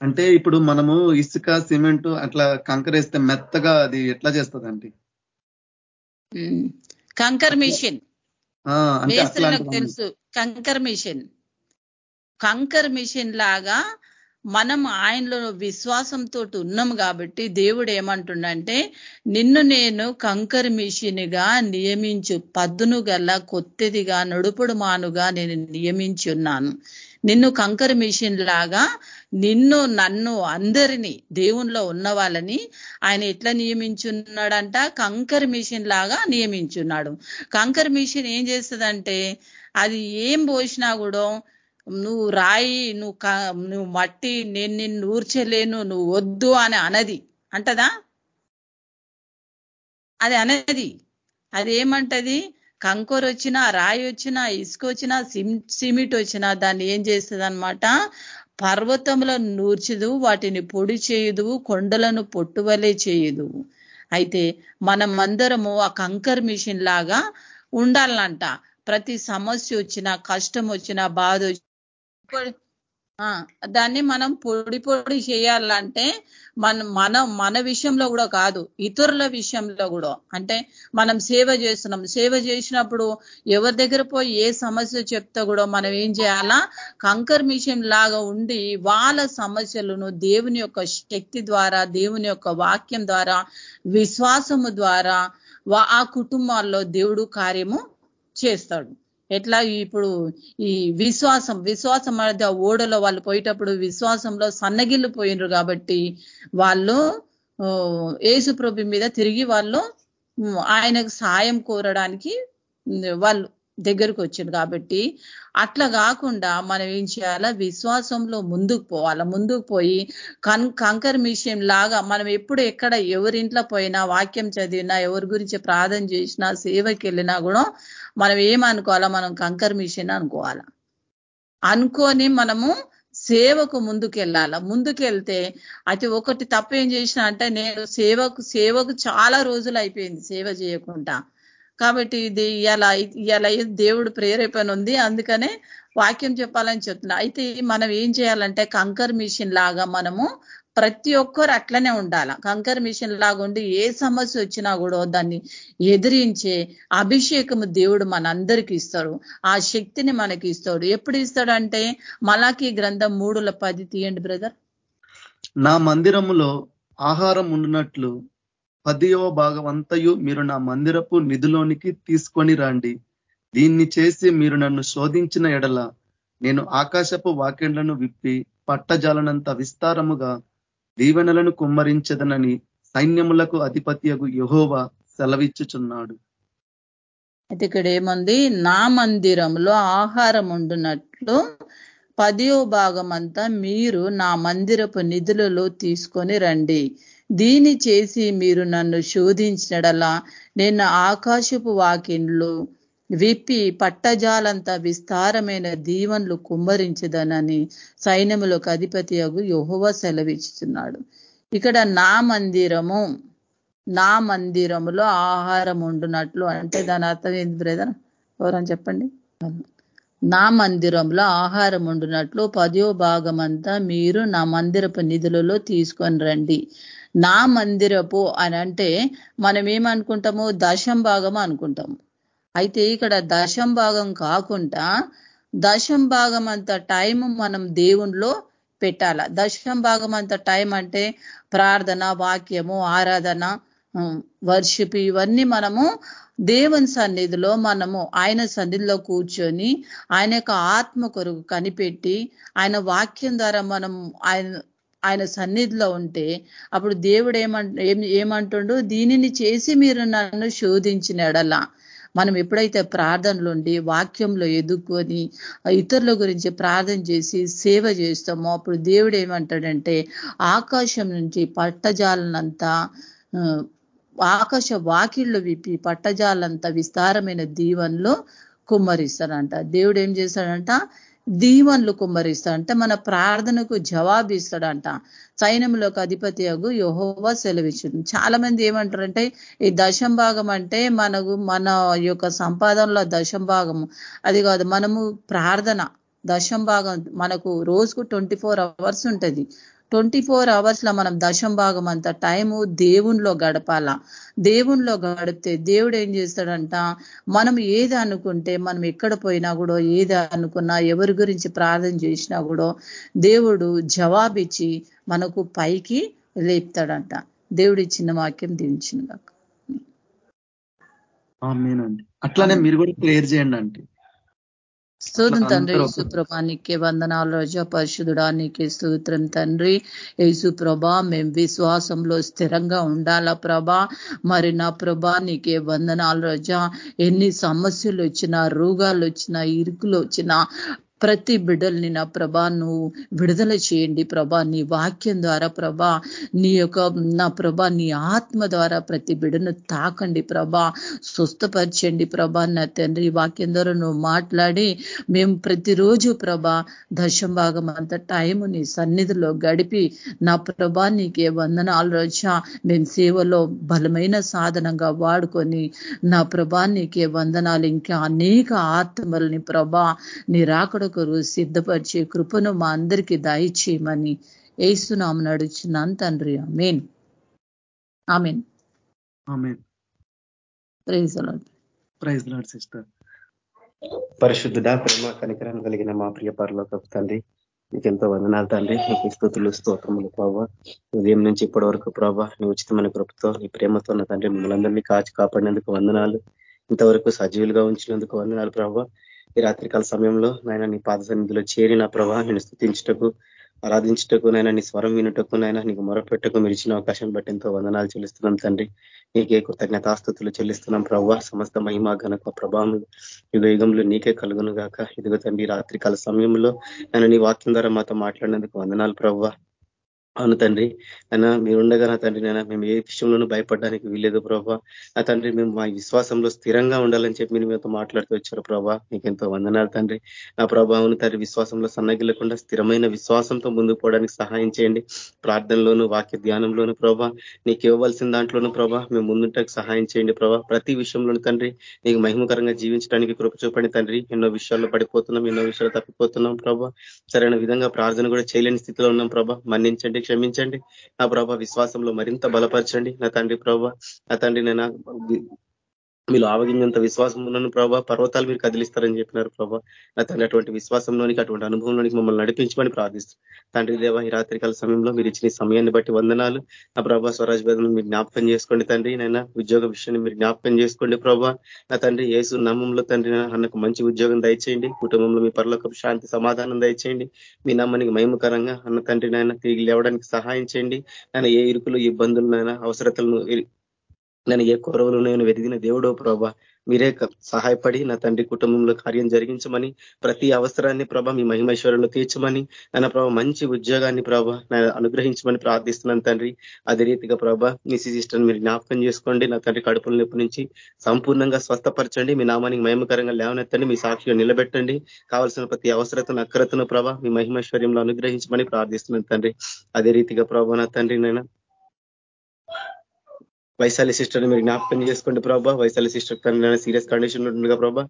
అంటే ఇప్పుడు మనము ఇసుక సిమెంట్ అట్లా కంకరేస్తే మెత్తగా అది ఎట్లా చేస్తుందండి? కంకర్ మిషన్. తెలుసు. కంకర్ మిషన్. కంకర్ మిషన్ లాగా మనం ఆయనలో విశ్వాసంతో ఉన్నాం కాబట్టి దేవుడు ఏమంటుండంటే నిన్ను నేను కంకర్ మిషిన్గా నియమించు పద్దును గల కొత్తదిగా నడుపుడు మానుగా నేను నియమించి ఉన్నాను నిన్ను కంకర్ మిషన్ లాగా నిన్ను నన్ను అందరినీ దేవుణ్ణిలో ఉన్న వాళ్ళని ఆయన ఎట్లా నియమించున్నాడంట? కంకర్ మిషన్ లాగా నియమించున్నాడు. కంకర్ మిషన్ ఏం చేస్తుందంటే అది ఏం పోసినా కూడా నువ్వు రాయి నువ్వు నువ్వు మట్టి నేను నిన్ను ఊర్చలేను నువ్వు వద్దు అని అనది. అంటదా? అది అనేది. అది ఏమంటది? కంకర వచ్చినా రాయి వచ్చినా ఇసుక వచ్చినా సిమెంట్ వచ్చినా దాన్ని ఏం చేస్తుంది అనమాట పర్వతంలో నూర్చదు వాటిని పొడి చేయదు కొండలను పొట్టువలే చేయదు. అయితే మనం అందరము ఆ కంకర్ మిషన్ లాగా ఉండాలంట. ప్రతి సమస్య వచ్చినా కష్టం వచ్చినా బాధ దాన్ని మనం పొడి పొడి చేయాలంటే మన మన మన విషయంలో కూడా కాదు ఇతరుల విషయంలో కూడా. అంటే మనం సేవ చేస్తున్నాం. సేవ చేసినప్పుడు ఎవరి దగ్గర పోయి ఏ సమస్య చెప్తా కూడా మనం ఏం చేయాలా? కంకర్ మిషన్ లాగా ఉండి వాళ్ళ సమస్యలను దేవుని యొక్క శక్తి ద్వారా దేవుని యొక్క వాక్యం ద్వారా విశ్వాసము ద్వారా ఆ కుటుంబాల్లో దేవుడు కార్యము చేస్తాడు. ఎట్లా ఇప్పుడు ఈ విశ్వాసం విశ్వాసం అనేది ఆ ఓడలో వాళ్ళు పోయేటప్పుడు విశ్వాసంలో సన్నగిల్లు పోయినరు కాబట్టి వాళ్ళు ఏసు ప్రభు మీద తిరిగి వాళ్ళు ఆయనకు సాయం కోరడానికి వాళ్ళు దగ్గరకు వచ్చాడు కాబట్టి అట్లా కాకుండా మనం ఏం చేయాలా? విశ్వాసంలో ముందుకు పోవాలా? ముందుకు పోయి కన్ కంకర్ మిషన్ లాగా మనం ఎప్పుడు ఎక్కడ ఎవరింట్లో పోయినా వాక్యం చదివినా ఎవరి గురించి ప్రార్థన చేసినా సేవకి వెళ్ళినా కూడా మనం ఏమనుకోవాలా? మనం కంకర్ మిషన్ అనుకోవాలా. అనుకొని మనము సేవకు ముందుకెళ్ళాల? ముందుకెళ్తే అయితే ఒకటి తప్ప ఏం చేసిన అంటే నేను సేవకు సేవకు చాలా రోజులు అయిపోయింది సేవ చేయకుండా. కాబట్టి ఇది ఇలా ఇలా దేవుడు ప్రేరేపణ ఉంది. అందుకనే వాక్యం చెప్పాలని చెప్తున్నా. అయితే మనం ఏం చేయాలంటే కంకర్ మిషన్ లాగా మనము ప్రతి ఒక్కరు అట్లనే ఉండాల? కంకర్ మిషన్ లాగా ఉండి ఏ సమస్య వచ్చినా కూడా దాన్ని ఎదిరించే అభిషేకము దేవుడు మనందరికి ఇస్తాడు. ఆ శక్తిని మనకి ఇస్తాడు. ఎప్పుడు ఇస్తాడంటే మలాకి గ్రంథం మూడుల పది తీయండి బ్రదర్. నా మందిరములో ఆహారం ఉండినట్లు పదియో భాగం అంతయు మీరు నా మందిరపు నిధులోనికి తీసుకొని రండి. దీన్ని చేసి మీరు నన్ను శోధించిన ఎడల నేను ఆకాశపు వాక్యంలను విప్పి పట్టజాలనంత విస్తారముగా దీవెనలను కుమ్మరించదనని సైన్యములకు అధిపత్యకు యహోవా సెలవిచ్చుచున్నాడు. అయితే ఇక్కడ ఏముంది నా మందిరంలో ఆహారం ఉండునట్లు పదియో భాగం అంతా మీరు నా మందిరపు నిధులలో తీసుకొని రండి. దీని చేసి మీరు నన్ను శోధించినడలా నేను ఆకాశపు వాకిన్లు విప్పి పట్టజాలంత విస్తారమైన దీవన్లు కుమ్మరించదనని సైన్యములకు అధిపతి అగు యహోవ సెలవిచ్చుతున్నాడు ఇక్కడ నా మందిరము నా మందిరములో ఆహారం ఉండునట్లు అంటే దాని అర్థం ఏంది బ్రదర్? ఎవరని చెప్పండి. నా మందిరంలో ఆహారం ఉండునట్లు పదో భాగమంతా మీరు నా మందిరపు నిధులలో తీసుకొని రండి. నా మందిరపు అని అంటే మనం ఏమనుకుంటాము దశం భాగం అనుకుంటాము. అయితే ఇక్కడ దశం భాగం కాకుండా దశం భాగం అంత టైం మనం దేవుణ్ణిలో పెట్టాల? దశం భాగం అంత టైం అంటే ప్రార్థన వాక్యము ఆరాధన వర్షిప్ ఇవన్నీ మనము దేవుని సన్నిధిలో మనము ఆయన సన్నిధిలో కూర్చొని ఆయన యొక్క ఆత్మ కొరకు కనిపెట్టి ఆయన వాక్యం ద్వారా మనం ఆయన ఆయన సన్నిధిలో ఉంటే అప్పుడు దేవుడు ఏమంట ఏమంటుండు? దీనిని చేసి మీరు నన్ను శోధించినడలా. మనం ఎప్పుడైతే ప్రార్థనలు ఉండి వాక్యంలో ఎదుర్కొని ఇతరుల గురించి ప్రార్థన చేసి సేవ చేస్తామో అప్పుడు దేవుడు ఏమంటాడంటే ఆకాశం నుంచి పట్టజాలనంతా ఆకాశ వాకిళ్ళు విప్పి పట్టజాలంత విస్తారమైన దీవెనలో కుమ్మరిస్తాడంట దేవుడు ఏం చేశాడంట దీవన్లు కుమ్మరిస్తాడంట మన ప్రార్థనకు జవాబు ఇస్తాడంట సైన్యంలోకి అధిపతి అగు యహోవా సెలవిచ్చుడు చాలా మంది ఏమంటారంటే ఈ దశం భాగం అంటే మనకు మన యొక్క సంపాదనలో దశం భాగము. అది కాదు మనము ప్రార్థన. దశం భాగం మనకు రోజుకు ట్వంటీ అవర్స్ ఉంటుంది. ట్వంటీ ఫోర్ అవర్స్లో మనం దశం భాగం అంత టైము దేవుణ్ణిలో గడపాల. దేవుణ్ణిలో గడిపితే దేవుడు ఏం చేస్తాడంట? మనం ఏది అనుకుంటే మనం ఎక్కడ పోయినా కూడా ఏది అనుకున్నా ఎవరి గురించి ప్రార్థన చేసినా కూడా దేవుడు జవాబిచ్చి మనకు పైకి లేపుతాడంట. దేవుడు ఇచ్చిన వాక్యం దించిన అట్లానే మీరు కూడా క్లియర్ చేయండి అంటే స్తోత్రం తండ్రి. యేసుప్రభా నీకే వందనాలు రోజా పరిశుద్ధుడా నీకే స్తోత్రం తండ్రి. యేసుప్రభా మేము విశ్వాసంలో స్థిరంగా ఉండాలా ప్రభా? మరి నా ప్రభా నీకే వందనాలు రోజా. ఎన్ని సమస్యలు వచ్చినా రోగాలు వచ్చినా ఇరుకులు వచ్చినా ప్రతి బిడ్డల్ని నా ప్రభా నువ్వు విడుదల చేయండి ప్రభా. నీ వాక్యం ద్వారా ప్రభా నీ యొక్క నా ప్రభా నీ ఆత్మ ద్వారా ప్రతి బిడ్డను తాకండి ప్రభా. స్వస్థపరచండి ప్రభా. నా తండ్రి వాక్యం ద్వారా నువ్వు మాట్లాడి మేము ప్రతిరోజు ప్రభా దశం భాగం అంత టైము నీ సన్నిధిలో గడిపి నా ప్రభా నీకే వందనాలు రోజా మేము సేవలో బలమైన సాధనంగా వాడుకొని నా ప్రభా నీకే వందనాలు. ఇంకా అనేక ఆత్మల్ని ప్రభా నీ రాకడ కొరకు సిద్ధపరిచే కృపను మా అందరికీ దయచేయమని ఏసునామను నడుచున్నాను తండ్రి. Amen. Amen. Praise praise lord sister. పరిశుద్ధుడా ప్రేమ కనికరం కలిగిన మా ప్రియ పరలోక తండ్రి నీకు ఎంతో వందనాలు తండ్రి నీకు స్థుతులు స్తోత్రములు ప్రభావ ఉదయం నుంచి ఇప్పటి వరకు ప్రభావ నీ ఉచితమైన కృపతో నీ ప్రేమతో ఉన్న తండ్రి మిమ్మల్ని అందరినీ కాచి కాపాడినందుకు వందనాలు. ఇంతవరకు సజీవులుగా ఉంచినందుకు వందనాలు ప్రభావ ఈ రాత్రికాల సమయంలో నాయన నీ పాద సన్నిధిలో చేరి నా ప్రభా నేను స్థుతించటకు ఆరాధించటకు నైనా నీ స్వరం వినుటకు నైనా నీకు మొరపెట్టకు మీరు ఇచ్చిన అవకాశం బట్టి ఎంతో వందనాలు చెల్లిస్తున్నాం తండ్రి. నీకే కృతజ్ఞతాస్థుతులు చెల్లిస్తున్నాం ప్రభావ సమస్త మహిమ గనక ప్రభావం యుగ యుగంలో నీకే కలుగును గాక ఇదిగో తండ్రి రాత్రికాల సమయంలో నేను నీ వాక్యం ద్వారా మాతో మాట్లాడినందుకు వందనాలు ప్రభావ అవును తండ్రి. అయినా మీరుండగా నా తండ్రి నైనా మేము ఏ విషయంలోనూ భయపడడానికి వీలేదు ప్రభావ నా తండ్రి మేము మా విశ్వాసంలో స్థిరంగా ఉండాలని చెప్పి మీరు మీతో మాట్లాడుతూ వచ్చారు ప్రభా. మీకు ఎంతో వందనాలు తండ్రి. నా ప్రభావం తండ్రి విశ్వాసంలో సన్నగిల్లకుండా స్థిరమైన విశ్వాసంతో ముందుకు పోవడానికి సహాయం చేయండి. ప్రార్థనలోను వాక్య ధ్యానంలోను ప్రభా నీకు ఇవ్వవలసిన దాంట్లోనూ ప్రభా మేము ముందుంటకు సహాయం చేయండి ప్రభా. ప్రతి విషయంలోనూ తండ్రి నీకు మహిమకరంగా జీవించడానికి కృప చూపండి తండ్రి. ఎన్నో విషయాల్లో పడిపోతున్నాం ఎన్నో విషయాలు తప్పిపోతున్నాం ప్రభా. సరైన విధంగా ప్రార్థన కూడా చేయలేని స్థితిలో ఉన్నాం ప్రభా. మన్నించండి క్షమించండి. నా ప్రభా విశ్వాసంలో మరింత బలపరచండి. నా తండ్రి ప్రభా నా తండ్రి నేను మీరు ఆవగింజంత విశ్వాసం ఉన్నాను ప్రభావ పర్వతాలు మీరు కదిలిస్తారని చెప్పినారు ప్రభా. నా తండ్రి అటువంటి విశ్వాసంలోనికి అటువంటి అనుభవంలోనికి మమ్మల్ని నడిపించమని ప్రార్థిస్తున్నాను తండ్రి దేవ ఈ రాత్రికాల సమయంలో మీరు ఇచ్చిన సమయాన్ని బట్టి వందనాలు. నా ప్రభా స్వరాజ్ వేదన మీరు జ్ఞాపకం చేసుకోండి తండ్రి. నైనా ఉద్యోగ విషయాన్ని మీరు జ్ఞాపకం చేసుకోండి ప్రభా. నా తండ్రి ఏసు నమ్మంలో తండ్రి అన్నకు మంచి ఉద్యోగం దయచేయండి. కుటుంబంలో మీ పరలోక శాంతి సమాధానం దయచేయండి. మీ నమ్మనికి మహిమకరంగా అన్న తండ్రి నాయన తిరిగి లేవడానికి సహాయం చేయండి. నేను ఏ ఇరుకులు ఇబ్బందులు నాయన అవసరతలను నేను ఏ కొరవులు నేను వెతికిన దేవుడో ప్రభా మీరే సహాయపడి నా తండ్రి కుటుంబంలో కార్యం జరిగించమని ప్రతి అవసరాన్ని ప్రభా మీ మహిమేశ్వరంలో తీర్చమని నా ప్రభా మంచి ఉద్యోగాన్ని ప్రభా అనుగ్రహించమని ప్రార్థిస్తున్నాను తండ్రి. అదే రీతిగా ప్రభా మీ సిస్టర్ని మీరు జ్ఞాపకం చేసుకోండి నా తండ్రి కడుపుల నొప్పి నుంచి సంపూర్ణంగా స్వస్థపరచండి మీ నామానికి మహిమకరంగా లేవనెత్తండి మీ సాక్షిగా నిలబెట్టండి. కావాల్సిన ప్రతి అవసరతను అక్రతను ప్రభా మీ మహిమేశ్వర్యంలో అనుగ్రహించమని ప్రార్థిస్తున్నాను తండ్రి. అదే రీతిగా ప్రభా నా తండ్రి నేను వైశాలి సిస్టర్ని మీరు జ్ఞాపకం చేసుకోండి ప్రభా. వైశాలి సిస్టర్ తన సీరియస్ కండిషన్ ఉంటుందిగా ప్రభా.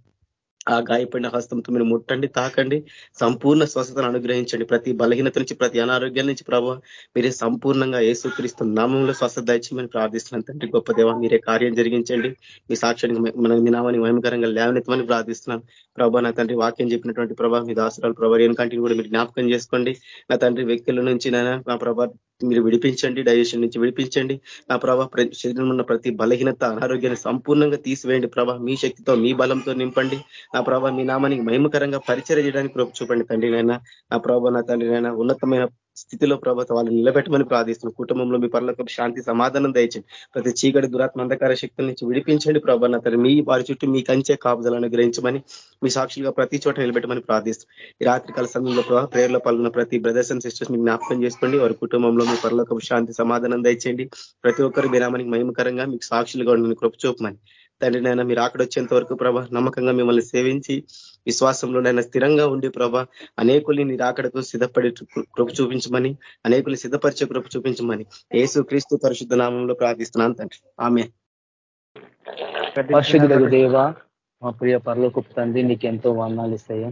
ఆ గాయపడిన హస్తంతో మీరు ముట్టండి తాకండి సంపూర్ణ స్వస్థతను అనుగ్రహించండి. ప్రతి బలహీనత నుంచి ప్రతి అనారోగ్యం నుంచి ప్రభావ మీరే సంపూర్ణంగా ఏసుక్రీస్తు నామంలో స్వస్థత దయచేయమని ప్రార్థిస్తున్నాను తండ్రి గొప్ప దేవ మీరే కార్యం జరిగించండి. మీ సాక్ష్యానికి మన మీ నామాన్ని మహిమకరంగా లేవనెత్తమని ప్రార్థిస్తున్నాను. ప్రభా నా తండ్రి వాక్యం చెప్పినటువంటి ప్రభావ మీ దాసరాలు ప్రభా కంటిని కూడా మీరు జ్ఞాపకం చేసుకోండి. నా తండ్రి వ్యక్తుల నుంచి నా ప్రభా మీరు విడిపించండి డైజెషన్ నుంచి విడిపించండి. నా ప్రభా శరీరంలో ఉన్న ప్రతి బలహీనత అనారోగ్యాన్ని సంపూర్ణంగా తీసివేయండి ప్రభా. మీ శక్తితో మీ బలంతో నింపండి. నా ప్రభావ మీ నామానికి మహిమకరంగా పరిచయం చేయడానికి చూపండి తండ్రి నైనా నా ప్రభావ నా తండ్రి నైనా ఉన్నతమైన స్థితిలో ప్రభావ వాళ్ళు నిలబెట్టమని ప్రార్థిస్తున్నాం. కుటుంబంలో మీ పనులకు శాంతి సమాధానం దయచండి ప్రతి చీకటి దురాత్మ అంధకార శక్తుల నుంచి విడిపించండి ప్రభా నా మీ వారి చుట్టూ మీ కంచే కాపుదలను గ్రహించమని మీ సాక్షులుగా ప్రతి చోట నిలబెట్టమని ప్రార్థిస్తున్నాం. ఈ రాత్రికాల సమయంలో ప్రభావ ప్రేయర్లో పాల్గొన్న ప్రతి బ్రదర్స్ అండ్ సిస్టర్స్ మీకు జ్ఞాపకం చేసుకోండి వారి కుటుంబంలో మీ పనులకు శాంతి సమాధానం దయచేయండి. ప్రతి ఒక్కరు విరామానికి మహిమకరంగా మీకు సాక్షులుగా ఉండని కృప చూపమని. తండ్రి నైనా మీరు అక్కడ వచ్చేంత వరకు ప్రభా నమ్మకంగా మిమ్మల్ని సేవించి విశ్వాసంలోనైనా స్థిరంగా ఉండి ప్రభా అనేకుల్ని నీ రాకడకు సిద్ధపడి కృప చూపించమని అనేకులు సిద్ధపరిచే కృప చూపించమని ఏసు క్రీస్తు పరిశుద్ధ నామంలో ప్రార్థిస్తున్నాను తండ్రి. ఆమె దేవ మా ప్రియ పరలోకి తండ్రి నీకు ఎంతో వర్ణాలు ఇస్తాయి.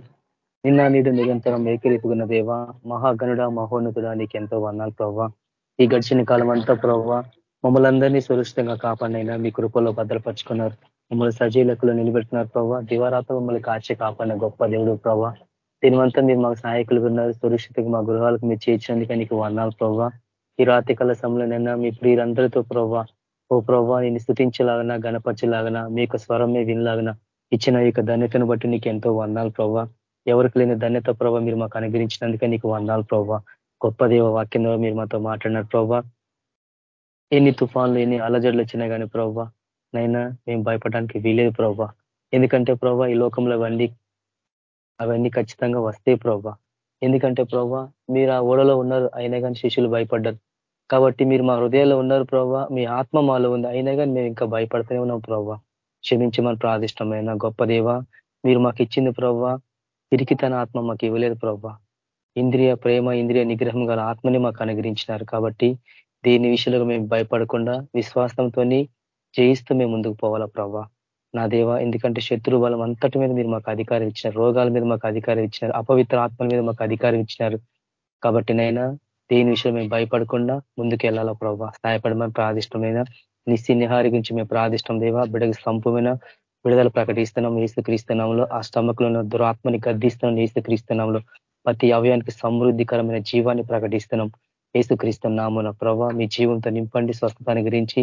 నిన్న నీడు నిరంతరం ఏకరీపుకున్న దేవ మహాగనుడ మహోన్నతుడా నీకు ఎంతో వర్ణాలు ప్రభావ ఈ గడిచిన కాలం అంతా ప్రభావ మమ్మల్ని అందరినీ సురక్షితంగా కాపాడినైనా మీ కృపలో భద్రపరుచుకున్నారు. మమ్మల్ని సజీలకులు నిలబెట్టినారు ప్రభావ దివారాత మమ్మల్ని కాచి కాపాడిన గొప్ప దేవుడు ప్రభావ దీనివంతా మీరు మాకు సహాయకులు ఉన్నారు. సురక్షితంగా మా గృహాలకు మీరు చేర్చినందుకే నీకు వర్ణాలు ప్రభావ ఈ రాత్రి కళ సమయంలోనైనా మీ ప్రియులందరితో ప్రభావ ఓ ప్రభావ నేను స్థుతించలాగనా గణపరచలాగనా మీ యొక్క స్వరమే వినలాగనా ఇచ్చిన ఈ ధన్యతను బట్టి నీకు ఎంతో వర్ణాలు ప్రభావ ఎవరికి లేని ధన్యత ప్రభావ మీరు మాకు అనుగ్రహించినందుకే నీకు వర్ణాలు ప్రభావ గొప్ప దేవ వాక్యంలో మీరు మాతో మాట్లాడినారు ప్రభావ ఎన్ని తుఫాన్లు ఎన్ని అలజడులు వచ్చినా కానీ ప్రభావ నైనా మేము భయపడడానికి వీలేదు ప్రవ్వ. ఎందుకంటే ప్రవ్వ ఈ లోకంలో అవన్నీ అవన్నీ ఖచ్చితంగా వస్తాయి ప్రవ్వ. ఎందుకంటే ప్రవ్వ మీరు ఆ ఓడలో ఉన్నారు అయినా కానీ శిష్యులు భయపడ్డారు. కాబట్టి మీరు మా హృదయాల్లో ఉన్నారు ప్రవ్వ మీ ఆత్మ మాలో ఉంది అయినా కానీ మేము ఇంకా భయపడుతూనే ఉన్నాం ప్రవ్వ. క్షమించమని ప్రాదిష్టమైన గొప్ప దేవ మీరు మాకు ఇచ్చింది ప్రభావ పిరికితన తన ఆత్మ మాకు ఇవ్వలేదు ప్రవ్వ. ఇంద్రియ ప్రేమ ఇంద్రియ నిగ్రహం గల ఆత్మని మాకు అనుగ్రహించినారు కాబట్టి దీని విషయంలో మేము భయపడకుండా విశ్వాసంతో జయిస్తూ మేము ముందుకు పోవాలా ప్రభా నా దేవ ఎందుకంటే శత్రు బలం అంతటి మీద మీరు మాకు అధికారం ఇచ్చినారు. రోగాల మీద మాకు అధికారం ఇచ్చినారు. అపవిత్ర ఆత్మల మీద మాకు అధికారం ఇచ్చినారు. కాబట్టి నైనా దేని విషయం మేము భయపడకుండా ముందుకు వెళ్ళాలా ప్రభావ సహాయపడమని ప్రాదిష్టమైన నిహారి గురించి మేము ప్రాదిష్టం దేవా. బిడగ సంపమైన విడుదల ప్రకటిస్తున్నాం. ఏసు క్రీస్తునాంలో ఆ స్టమకులో ఉన్న దురాత్మని గద్దిస్తున్నాం. ఏసు క్రీస్తునాంలో ప్రతి అవయానికి సమృద్ధికరమైన జీవాన్ని ప్రకటిస్తున్నాం. ఏసుక్రీస్తు నామున ప్రభా మీ జీవంతో నింపండి స్వస్థతని గురించి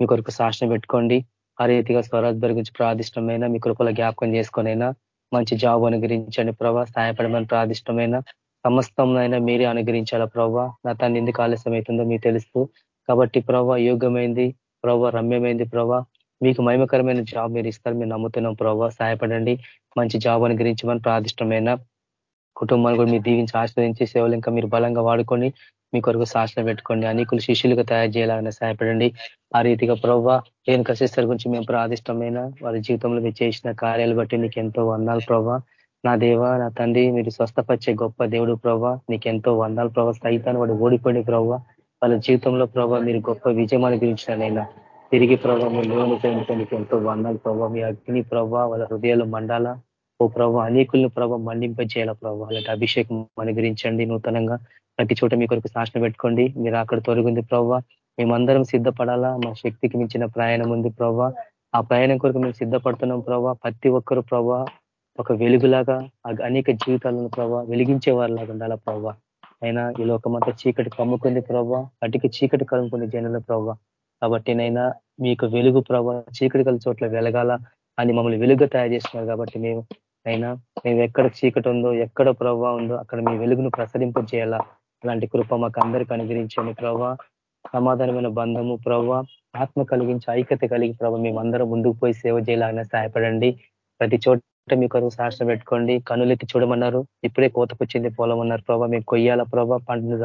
మీ కొరకు శాసన పెట్టుకోండి. ఆ రీతిగా స్వరాజ్బరి గురించి ప్రాదిష్టమైన మీ కృపల జ్ఞాపకం చేసుకునైనా మంచి జాబ్ అనుగ్రహించండి ప్రభా సహాయపడమని ప్రాదిష్టమైన సమస్తంనైనా మీరే అనుగ్రహించాలా ప్రభా? నా తను ఎందుకు ఆలస్యం అవుతుందో మీకు తెలుస్తూ కాబట్టి ప్రభా యోగ్యమైంది ప్రభా రమ్యమైంది ప్రభా. మీకు మహిమకరమైన జాబ్ మీరు ఇస్తారు మీరు నమ్ముతున్నాం ప్రభా. సహాయపడండి మంచి జాబ్ అనుగ్రహించమని ప్రాదిష్టమైన కుటుంబాన్ని కూడా మీరు దీవించి ఆశ్రయించి సేవలు ఇంకా మీరు బలంగా వాడుకొని మీ కొరకు శాసన పెట్టుకోండి. అనేకులు శిష్యులుగా తయారు చేయాలని సహాయపడండి. ఆ రీతిగా ప్రవ్వ నేను కసిస్తారు గురించి మేము ప్రాదిష్టమైన వారి జీవితంలో మీరు చేసిన కార్యాలు బట్టి నీకు ఎంతో వందాలు ప్రభా నా దేవ నా తండ్రి మీరు స్వస్థపరిచే గొప్ప దేవుడు ప్రభా నీకెంతో వందాలు ప్రభావ సైతాన్ని వాడు ఓడిపోయిన ప్రభావ వాళ్ళ జీవితంలో ప్రభావ మీరు గొప్ప విజయం అనుగ్రహించినైనా తిరిగి ప్రభావ మీరు లోను నీకు ఎంతో వందాలు ప్రభావ మీ అగ్ని ప్రభావ వాళ్ళ హృదయాలు మండాల. ఓ ప్రభావ అనేకులను ప్రభావ మండింపజేయాల ప్రభావ అలాంటి అభిషేకం అనుగ్రహించండి నూతనంగా. ప్రతి చోట మీ కొరకు శాసన పెట్టుకోండి. మీరు అక్కడ తొలగింది ప్రవ్వ. మేమందరం సిద్ధపడాలా? మా శక్తికి మించిన ప్రయాణం ఉంది ప్రవ్వ. ఆ ప్రయాణం కొరకు మేము సిద్ధపడుతున్నాం ప్రవ్వ. ప్రతి ఒక్కరు ప్రవ్వ ఒక వెలుగులాగా అనేక జీవితాలను ప్రభావ వెలిగించే వారిలాగా ఉండాలా ప్రవ్వ? అయినా ఈ లోకమంతా చీకటి కమ్ముకుంది ప్రవ్వ. అటుకి చీకటి కమ్ముకుంది జనుల ప్రవ్వ. కాబట్టి నైనా మీకు వెలుగు ప్రభావ చీకటి కల చోట్ల వెలగాల అని మమ్మల్ని వెలుగు తయారు చేస్తున్నారు కాబట్టి మేము అయినా మేము ఎక్కడ చీకటి ఉందో ఎక్కడ ప్రభావ ఉందో అక్కడ మీ వెలుగును ప్రసరింపజేయాలా? అలాంటి కృప మాకు అందరికీ అనుగ్రహించండి ప్రభావ సమాధానమైన బంధము ప్రభావ ఆత్మ కలిగించి ఐక్యత కలిగి ప్రభావ మేమందరం ముందుకు పోయి సేవ చేయాలనే సహాయపడండి. ప్రతి చోట మీ కొరకు శాసనం పెట్టుకోండి. కనులకి చూడమన్నారు. ఇప్పుడే కోతకొచ్చింది పొలం అన్నారు ప్రభావ మేము కొయ్యాల ప్రభావ పంటను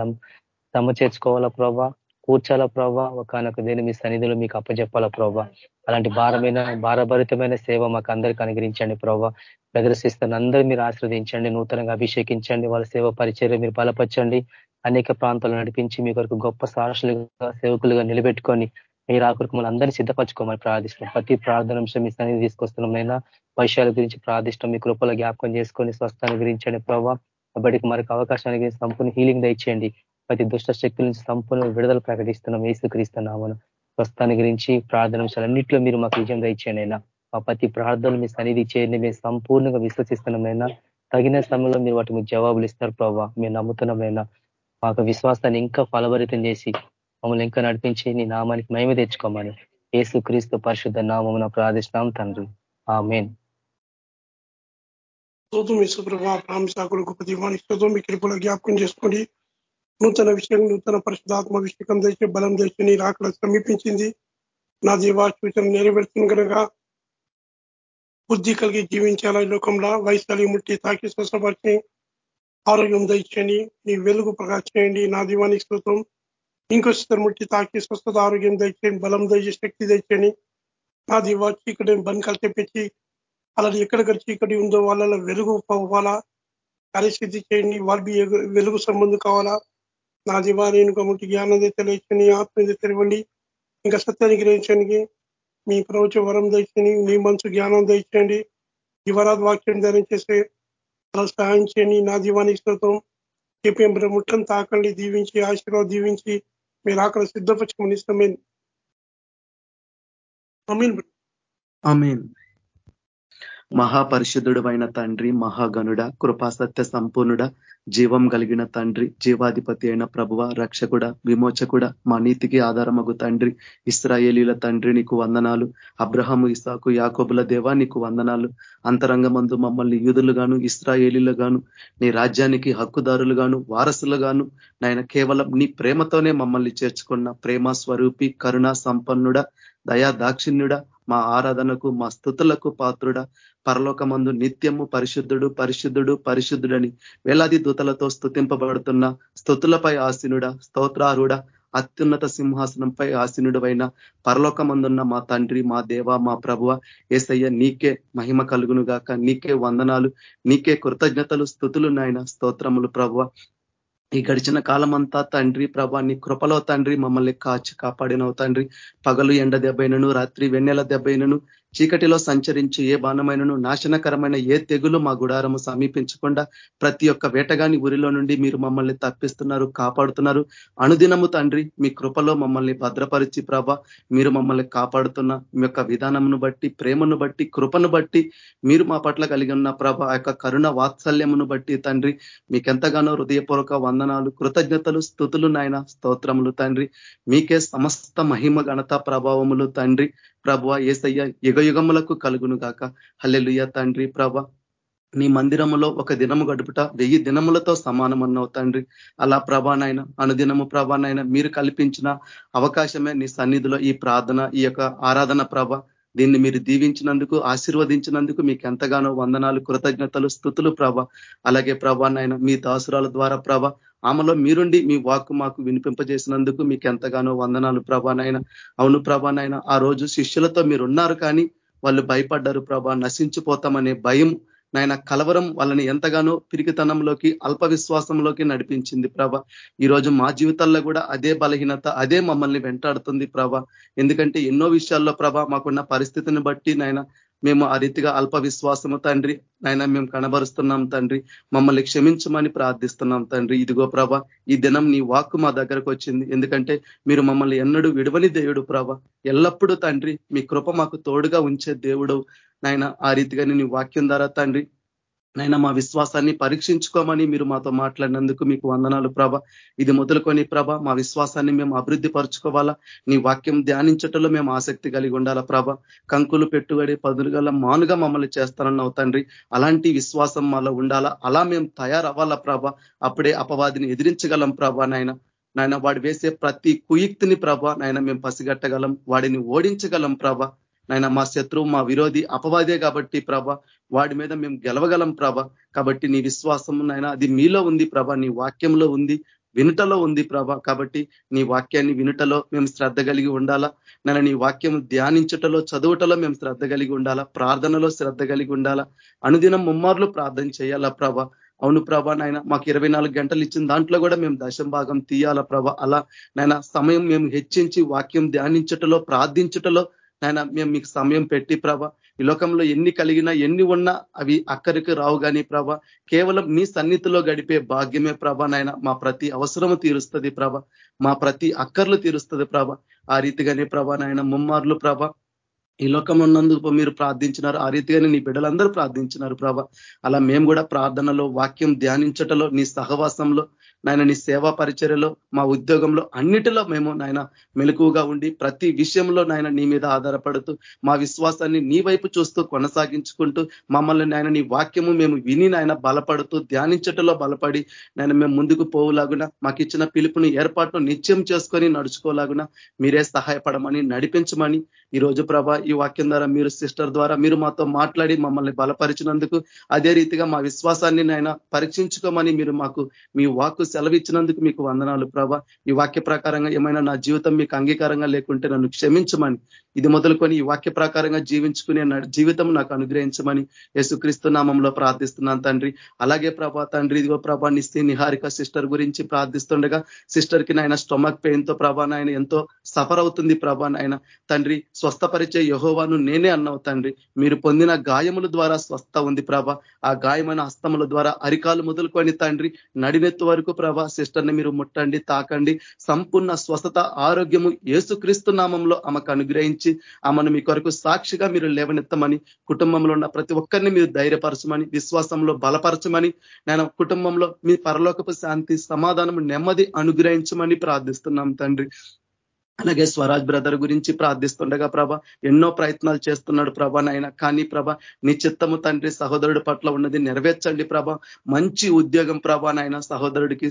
సమ చేర్చుకోవాలా ప్రభావ కూర్చాలా ప్రభావ ఒకనొక దేని మీ సన్నిధిలో మీకు అప్పచెప్పాలా ప్రభావ అలాంటి భారమైన భారభరితమైన సేవ మాకు అందరికీ అనుగ్రహించండి ప్రభావ ప్రదర్శిస్తున్న అందరూ మీరు ఆశ్రవదించండి. నూతనంగా అభిషేకించండి. వాళ్ళ సేవ పరిచయం మీరు బలపరచండి. అనేక ప్రాంతాలు నడిపించి మీ కొరకు గొప్ప సారసులుగా సేవకులుగా నిలబెట్టుకొని మీరు ఆ కొరకు అందరినీ సిద్ధపరచుకోమని ప్రార్థిస్తున్నాం. ప్రతి ప్రార్థనాంశం మీ సన్నిధి తీసుకొస్తున్నాం అయినా వైశాల గురించి ప్రార్థిష్టం మీ కృపల జ్ఞాపకం చేసుకొని స్వస్థాన్ని గురించండి ప్రభావ బడికి మరొక అవకాశానికి సంపూర్ణ హీలింగ్ దయచేయండి. ప్రతి దుష్ట శక్తుల నుంచి సంపూర్ణ విడుదల ప్రకటిస్తున్నాం ఏసుక్రీస్తున్నామను స్వస్థాన్ని గురించి ప్రార్థనాంశాలన్నింటిలో మీరు మాకు విజయం దయచేయండి అయినా. మా ప్రతి ప్రార్థనలు మీ సన్నిధి చేయండి మేము సంపూర్ణంగా విశ్వసిస్తున్నామైనా తగిన సమయంలో మీరు వాటి మీకు జవాబులు ఇస్తారు ప్రభావ మేము నమ్ముతున్నామైనా మాకు విశ్వాసాన్ని ఇంకా ఫలభరితం చేసి మమ్మల్ని ఇంకా నడిపించి నీ నామానికి మేమే తెచ్చుకోమని ఏసు క్రీస్తు పరిశుద్ధ నామమున ప్రార్థిస్తున్నాం తండ్రి. ఆ మెయిన్ స్తోత్రం గొప్ప స్తోత్రం మీ కృపలో జ్ఞాపకం చేసుకోండి నూతన విషయం నూతన పరిశుధాత్మ విషయం తెచ్చి బలం తెచ్చి నీ రాకడ సమీపించింది. నా దీవా సూచన నెరవేరుతుంది కనుక బుద్ధి కలిగి జీవించాలా ఈ లోకంలో? వైశాలి ముట్టి తాకి స్వసపరిచి ఆరోగ్యం దయచండి నీ వెలుగు ప్రకాశించండి నా దీవానికి స్తోత్రం. ఇంకొస్తారు ముట్టి తాకి స్వస్థత ఆరోగ్యం దయచేయండి. బలం దయచే శక్తి తెచ్చండి నా దీవా చీకటి బంకాలు తెప్పించి అలా ఎక్కడెక్కడ చీకటి ఉందో వాళ్ళ వెలుగు పోవాలా? పరిస్థితి చేయండి. వాళ్ళ వెలుగు సంబంధం కావాలా? నా దివా నేను జ్ఞానం తెలియచని ఆత్మ తెరవండి. ఇంకా సత్యాన్ని గ్రహించడానికి మీ ప్రవచ వరం దయచని మీ మనసు జ్ఞానం దయచేయండి. దివరాత్ వాక్యం ధ్యానం చేసే అలా సహాయం చేయండి నా దీవానికి స్తోత్రం. చెప్పేం ముట్టం తాకండి. దీవించి ఆశీర్వాద దీవించి మీరు అక్కడ సిద్ధపరచమని ఇష్టమైన అమీన్ మహాపరిషుధుడు అయిన తండ్రి మహాగనుడ కృపాసత్య సంపూర్ణుడ జీవం కలిగిన తండ్రి జీవాధిపతి అయిన ప్రభువ రక్షకుడ విమోచకుడ మా నీతికి ఆధారమగు తండ్రి ఇస్రాయేలీల తండ్రి నీకు వందనాలు. అబ్రహాము ఇసాకు యాకోబుల దేవా నీకు వందనాలు. అంతరంగమందు మమ్మల్ని యూదులుగాను ఇస్రాయేలీలుగాను నీ రాజ్యానికి హక్కుదారులుగాను వారసులుగాను నాయన కేవలం నీ ప్రేమతోనే మమ్మల్ని చేర్చుకున్న ప్రేమ స్వరూపి కరుణ సంపన్నుడ దయా దాక్షిణ్యుడ మా ఆరాధనకు మా స్థుతులకు పాత్రుడ. పరలోకమందు నిత్యము పరిశుద్ధుడు పరిశుద్ధుడు పరిశుద్ధుడని వేలాది దూతలతో స్థుతింపబడుతున్న స్థుతులపై ఆసీనుడ స్తోత్రారుడ అత్యున్నత సింహాసనంపై ఆసీనుడవైన పరలోకమందున్న మా తండ్రి మా దేవ మా ప్రభువ ఏసయ్య నీకే మహిమ కలుగును గాక. నీకే వందనాలు నీకే కృతజ్ఞతలు స్థుతులు నాయన స్తోత్రములు ప్రభువ. ఈ గడిచిన కాలం అంతా తండ్రి ప్రభా నీ కృపలో తండ్రి మమ్మల్ని కాచి కాపాడినవు తండ్రి. పగలు ఎండ దెబ్బైనను రాత్రి వెన్నెల దెబ్బైనను చీకటిలో సంచరించి ఏ బాణమైనను నాశనకరమైన ఏ తెగులు మా గుడారము సమీపించకుండా ప్రతి ఒక్క వేటగాని ఊరిలో నుండి మీరు మమ్మల్ని తప్పిస్తున్నారు కాపాడుతున్నారు. అనుదినము తండ్రి మీ కృపలో మమ్మల్ని భద్రపరిచి ప్రభ మీరు మమ్మల్ని కాపాడుతున్న మీ యొక్క విధానమును బట్టి ప్రేమను బట్టి కృపను బట్టి మీరు మా పట్ల కలిగి ఉన్న ప్రభ ఆ యొక్క కరుణ వాత్సల్యమును బట్టి తండ్రి మీకెంతగానో హృదయపూర్వక వందనాలు కృతజ్ఞతలు స్థుతులు నాయన స్తోత్రములు తండ్రి. మీకే సమస్త మహిమ ఘనత ప్రభావములు తండ్రి. ప్రభ ఏసయ్య యుగయుగములకు కలుగును గాక. హల్లెలుయ తండ్రి ప్రభ. నీ మందిరములో ఒక దినము గడుపుట వెయ్యి దినములతో సమానమన్నావు తండ్రి. అలా ప్రభానైనా అనుదినము ప్రభానైనా మీరు కల్పించిన అవకాశమే నీ సన్నిధిలో ఈ ప్రార్థన ఈ యొక్క ఆరాధన ప్రభ. దీన్ని మీరు దీవించినందుకు ఆశీర్వదించినందుకు మీకు ఎంతగానో వందనాలు కృతజ్ఞతలు స్థుతులు ప్రభ. అలాగే ప్రభానైనా మీ దాసురాల ద్వారా ప్రభ ఆమెలో మీరుండి మీ వాక్కు మాకు వినిపింపజేసినందుకు మీకు ఎంతగానో వందనాలు ప్రభానైనా అవును ప్రభానైనా ఆ రోజు శిష్యులతో మీరు ఉన్నారు కానీ వాళ్ళు భయపడ్డారు ప్రభా. నశించిపోతామనే భయం నాయన కలవరం వాళ్ళని ఎంతగానో పిరికితనంలోకి అల్ప విశ్వాసంలోకి నడిపించింది ప్రభ. ఈరోజు మా జీవితాల్లో కూడా అదే బలహీనత అదే మమ్మల్ని వెంటాడుతుంది ప్రభ. ఎందుకంటే ఎన్నో విషయాల్లో ప్రభ మాకున్న పరిస్థితిని బట్టి నాయన మేము ఆ రీతిగా అల్ప విశ్వాసము తండ్రి. నాయన మేము కనబరుస్తున్నాం తండ్రి. మమ్మల్ని క్షమించమని ప్రార్థిస్తున్నాం తండ్రి. ఇదిగో ప్రభ ఈ దినం నీ వాక్కు మా దగ్గరకు వచ్చింది. ఎందుకంటే మీరు మమ్మల్ని ఎన్నడూ విడవని దేవుడు ప్రభ. ఎల్లప్పుడూ తండ్రి మీ కృప మాకు తోడుగా ఉంచే దేవుడు నాయన ఆ రీతిగానే నీ వాక్యం ద్వారా తండ్రి నైనా మా విశ్వాసాన్ని పరీక్షించుకోమని మీరు మాతో మాట్లాడినందుకు మీకు వందనాలు ప్రభ. ఇది మొదలుకొని ప్రభ మా విశ్వాసాన్ని మేము అభివృద్ధి పరుచుకోవాలా? నీ వాక్యం ధ్యానించటంలో మేము ఆసక్తి కలిగి ఉండాలా ప్రభ? కంకులు పెట్టుబడి పదులుగల మానుగా మమ్మల్ని చేస్తానన్నావు తండ్రి. అలాంటి విశ్వాసం మాలో ఉండాలా? అలా మేము తయారవ్వాలా ప్రభ? అప్పుడే అపవాదిని ఎదిరించగలం ప్రభ నాయన నాయన వాడు వేసే ప్రతి కుయుక్తిని ప్రభ నాయన మేము పసిగట్టగలం. వాడిని ఓడించగలం ప్రభ. నాయన మా శత్రువు మా విరోధి అపవాదే కాబట్టి ప్రభ వాడి మీద మేము గెలవగలం ప్రభ. కాబట్టి నీ విశ్వాసం నాయన అది మీలో ఉంది ప్రభ నీ వాక్యంలో ఉంది వినుటలో ఉంది ప్రభ. కాబట్టి నీ వాక్యాన్ని వినుటలో మేము శ్రద్ధ కలిగి ఉండాలా? నేను నీ వాక్యం ధ్యానించుటలో చదువుటలో మేము శ్రద్ధ కలిగి ఉండాలా? ప్రార్థనలో శ్రద్ధ కలిగి ఉండాలా? అనుదినం ముమ్మార్లు ప్రార్థన చేయాలా ప్రభ? అవును ప్రభ నాయన మాకు ఇరవై గంటలు ఇచ్చిన దాంట్లో కూడా మేము దశం భాగం తీయాలా ప్రభ? అలా నాయన సమయం మేము హెచ్చించి వాక్యం ధ్యానించుటలో ప్రార్థించుటలో నాయన మేము మీకు సమయం పెట్టి ప్రభ ఈ లోకంలో ఎన్ని కలిగినా ఎన్ని ఉన్నా అవి అక్కడికి రావు కానీ ప్రభ కేవలం నీ సన్నిధిలో గడిపే భాగ్యమే ప్రభ నాయన మా ప్రతి అవసరము తీరుస్తుంది ప్రభ మా ప్రతి అక్కర్లు తీరుస్తుంది ప్రభ ఆ రీతిగానే ప్రభ నాయన ముమ్మార్లు ప్రభ ఈ లోకం ఉన్నందుకు మీరు ప్రార్థించినారు. ఆ రీతిగానే నీ బిడ్డలందరూ ప్రార్థించినారు ప్రభ. అలా మేము కూడా ప్రార్థనలో వాక్యం ధ్యానించటలో నీ సహవాసంలో నాయన నీ సేవా పరిచర్యలో మా ఉద్యోగంలో అన్నిటిలో మేము నాయన మెలకుగా ఉండి ప్రతి విషయంలో నాయన నీ మీద ఆధారపడుతూ మా విశ్వాసాన్ని నీ వైపు చూస్తూ కొనసాగించుకుంటూ మమ్మల్ని నాయన నీ వాక్యము మేము విని నాయన బలపడుతూ ధ్యానించటలో బలపడి నాయన మేము ముందుకు పోవులాగున మాకు ఇచ్చిన పిలుపుని ఏర్పాటును నిత్యం చేసుకొని నడుచుకోలాగున మీరే సహాయపడమని నడిపించమని ఈ రోజు ప్రభ ఈ వాక్యం ద్వారా మీరు సిస్టర్ ద్వారా మీరు మాతో మాట్లాడి మమ్మల్ని బలపరిచినందుకు అదే రీతిగా మా విశ్వాసాన్ని నాయన పరీక్షించుకోమని మీరు మాకు మీ వాక్కు సెలవిచ్చినందుకు మీకు వందనాలు ప్రభ. ఈ వాక్య ప్రకారంగా ఏమైనా నా జీవితం మీకు అంగీకారంగా లేకుంటే నన్ను క్షమించమని ఇది మొదలుకొని ఈ వాక్య ప్రకారంగా జీవించుకునే జీవితం నాకు అనుగ్రహించమని యేసుక్రీస్తు నామంలో ప్రార్థిస్తున్నాను తండ్రి. అలాగే ప్రభా తండ్రి ఇదిగో ప్రభా నిస్తే నిహారిక సిస్టర్ గురించి ప్రార్థిస్తుండగా సిస్టర్కి నాయన స్టొమక్ పెయిన్తో ప్రభా నాయన ఎంతో సఫర్ అవుతుంది ప్రభా నాయన. తండ్రి స్వస్థపరిచే యహోవాను నేనే అన్నావు తండ్రి. మీరు పొందిన గాయముల ద్వారా స్వస్థ ఉంది ప్రభ. ఆ గాయమైన హస్తముల ద్వారా అరికాలు మొదలుకొని తండ్రి నడినెత్తు వరకు ప్రభ సిస్టర్ని మీరు ముట్టండి తాకండి. సంపూర్ణ స్వస్థత ఆరోగ్యము ఏసుక్రీస్తు నామంలో ఆమెకు అనుగ్రహించి ఆమెను మీ కొరకు సాక్షిగా మీరు లేవనెత్తమని కుటుంబంలో ఉన్న ప్రతి ఒక్కరిని మీరు ధైర్యపరచమని విశ్వాసంలో బలపరచమని నేను కుటుంబంలో మీ పరలోకపు శాంతి సమాధానం నెమ్మది అనుగ్రహించమని ప్రార్థిస్తున్నాం తండ్రి. అలాగే స్వరాజ్ బ్రదర్ గురించి ప్రార్థిస్తుండగా ప్రభ ఎన్నో ప్రయత్నాలు చేస్తున్నాడు ప్రభ నాయన. కానీ ప్రభ నీ చిత్తము తండ్రి సహోదరుడి పట్ల ఉన్నది నెరవేర్చండి ప్రభ. మంచి ఉద్యోగం ప్రభ నాయన సహోదరుడికి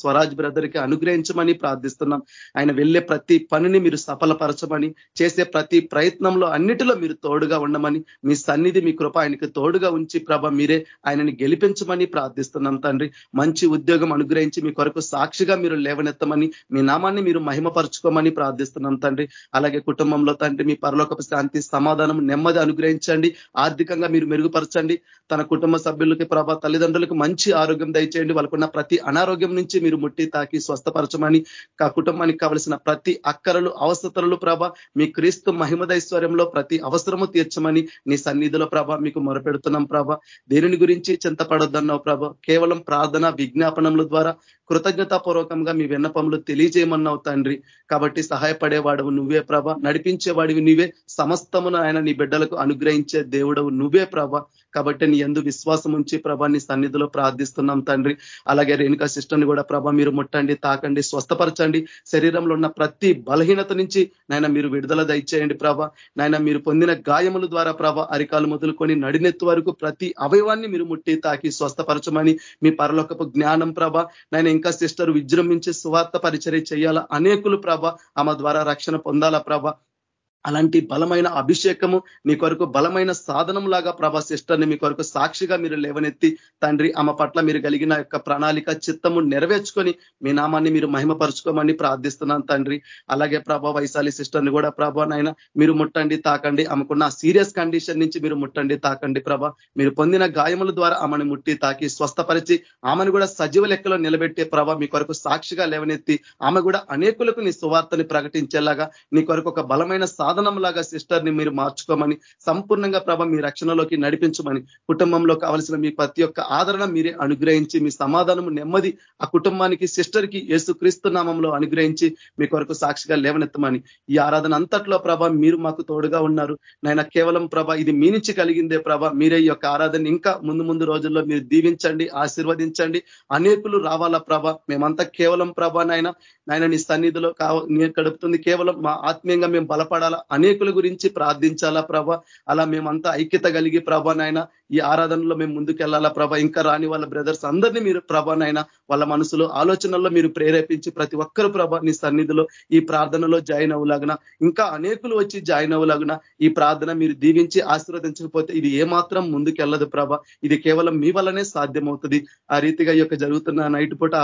స్వరాజ్ బ్రదర్కి అనుగ్రహించమని ప్రార్థిస్తున్నాం. ఆయన వెళ్ళే ప్రతి పనిని మీరు సఫలపరచమని చేసే ప్రతి ప్రయత్నంలో అన్నిటిలో మీరు తోడుగా ఉండమని మీ సన్నిధి మీ కృప ఆయనకి తోడుగా ఉంచి ప్రభ మీరే ఆయనని గెలిపించమని ప్రార్థిస్తున్నాం తండ్రి. మంచి ఉద్యోగం అనుగ్రహించి మీ కొరకు సాక్షిగా మీరు లేవనెత్తమని మీ నామాన్ని మీరు మహిమపరచుకోమని ప్రార్థిస్తున్నాం తండ్రి. అలాగే కుటుంబంలో తండ్రి మీ పరలోకపు శాంతి సమాధానం నెమ్మది అనుగ్రహించండి. ఆర్థికంగా మీరు మెరుగుపరచండి. తన కుటుంబ సభ్యులకి ప్రభా తల్లిదండ్రులకు మంచి ఆరోగ్యం దయచేయండి. వాళ్ళకున్న ప్రతి అనారోగ్యం నుంచి మీరు ముట్టి తాకి స్వస్థపరచమని ఆ కుటుంబానికి కావలసిన ప్రతి అక్కరలు అవసరతలు ప్రభ మీ క్రీస్తు మహిమదైశ్వర్యంలో ప్రతి అవసరము తీర్చమని నీ సన్నిధిలో ప్రభ మీకు మొరపెడుతున్నాం ప్రభ. దేనిని గురించి చింతపడొద్దన్నావు ప్రభ? కేవలం ప్రార్థన విజ్ఞాపనముల ద్వారా కృతజ్ఞతాపూర్వకంగా మీ విన్నపములు తెలియజేయమన్నావు తండ్రి. కాబట్టి సహాయపడేవాడవు నువ్వే ప్రభ. నడిపించేవాడివి నువ్వే సమస్తమును ఆయన నీ బిడ్డలకు అనుగ్రహించే దేవుడవు నువ్వే ప్రభ. కాబట్టి నీ ఎందు విశ్వాసం ఉంచి ప్రభ నీ సన్నిధిలో ప్రార్థిస్తున్నాం తండ్రి. అలాగే రేణుకా సిస్టర్ని కూడా ప్రభ మీరు ముట్టండి తాకండి స్వస్థపరచండి. శరీరంలో ఉన్న ప్రతి బలహీనత నుంచి నాయన మీరు విడుదల దయచేయండి ప్రభ. నాయన మీరు పొందిన గాయముల ద్వారా ప్రభ అరికాలు మొదలుకొని నడినెత్తు వరకు ప్రతి అవయవాన్ని మీరు ముట్టి తాకి స్వస్థపరచమని మీ పరలోకపు జ్ఞానం ప్రభ. నాయన ఇంకా సిస్టర్ విజృంభించి సువార్త పరిచర్య చేయాలా అనేకులు ప్రభ. ఆమె ద్వారా రక్షణ పొందాలా ప్రభ? అలాంటి బలమైన అభిషేకము మీ కొరకు బలమైన సాధనం లాగా ప్రభా సిస్టర్ని మీ కొరకు సాక్షిగా మీరు లేవనెత్తి తండ్రి ఆమె పట్ల మీరు కలిగిన యొక్క ప్రణాళిక చిత్తము నెరవేర్చుకొని మీ నామాన్ని మీరు మహిమపరచుకోమని ప్రార్థిస్తున్నాను తండ్రి. అలాగే ప్రభా వైశాలి సిస్టర్ని కూడా ప్రభా నాయన మీరు ముట్టండి తాకండి. ఆమెకున్న సీరియస్ కండిషన్ నుంచి మీరు ముట్టండి తాకండి ప్రభా. మీరు పొందిన గాయముల ద్వారా ఆమెను ముట్టి తాకి స్వస్థపరిచి ఆమెను కూడా సజీవ లెక్కలో నిలబెట్టే ప్రభా మీ కొరకు సాక్షిగా లేవనెత్తి ఆమె కూడా అనేకులకు నీ సువార్తని ప్రకటించేలాగా నీ కొరకు ఒక బలమైన సాధనంలాగా సిస్టర్ని మీరు మార్చుకోమని సంపూర్ణంగా ప్రభ మీ రక్షణలోకి నడిపించమని కుటుంబంలో కావలసిన మీ ప్రతి ఒక్క ఆదరణ మీరే అనుగ్రహించి మీ సమాధానము నెమ్మది ఆ కుటుంబానికి సిస్టర్కి యేసుక్రీస్తు నామంలో అనుగ్రహించి మీ కొరకు సాక్షిగా లేవనెత్తమని. ఈ ఆరాధన అంతట్లో ప్రభ మీరు మాకు తోడుగా ఉన్నారు. నాయన కేవలం ప్రభ ఇది మీ నుంచి కలిగిందే ప్రభ. మీరే ఈ యొక్క ఆరాధన ఇంకా ముందు ముందు రోజుల్లో మీరు దీవించండి ఆశీర్వదించండి. అనేకులు రావాలా ప్రభ? మేమంతా కేవలం ప్రభ నాయన నాయన నీ సన్నిధిలో గడుపుతుంది కేవలం మా ఆత్మీయంగా మేము బలపడాలా? అనేకుల గురించి ప్రార్థించాలా ప్రభ? అలా మేమంతా ఐక్యత కలిగి ప్రభ నాయన ఈ ఆరాధనలో మేము ముందుకెళ్ళాలా ప్రభ? ఇంకా రాని వాళ్ళ బ్రదర్స్ అందరినీ మీరు ప్రభ నాయన వాళ్ళ మనసులో ఆలోచనల్లో మీరు ప్రేరేపించి ప్రతి ఒక్కరు ప్రభ నీ సన్నిధిలో ఈ ప్రార్థనలో జాయిన్ అవ్వలాగున ఇంకా అనేకులు వచ్చి జాయిన్ అవ్వలాగున ఈ ప్రార్థన మీరు దీవించి ఆశీర్వదించకపోతే ఇది ఏమాత్రం ముందుకెళ్ళదు ప్రభ. ఇది కేవలం మీ వల్లనే సాధ్యమవుతుంది. ఆ రీతిగా ఈ యొక్క జరుగుతున్న నైట్ పూట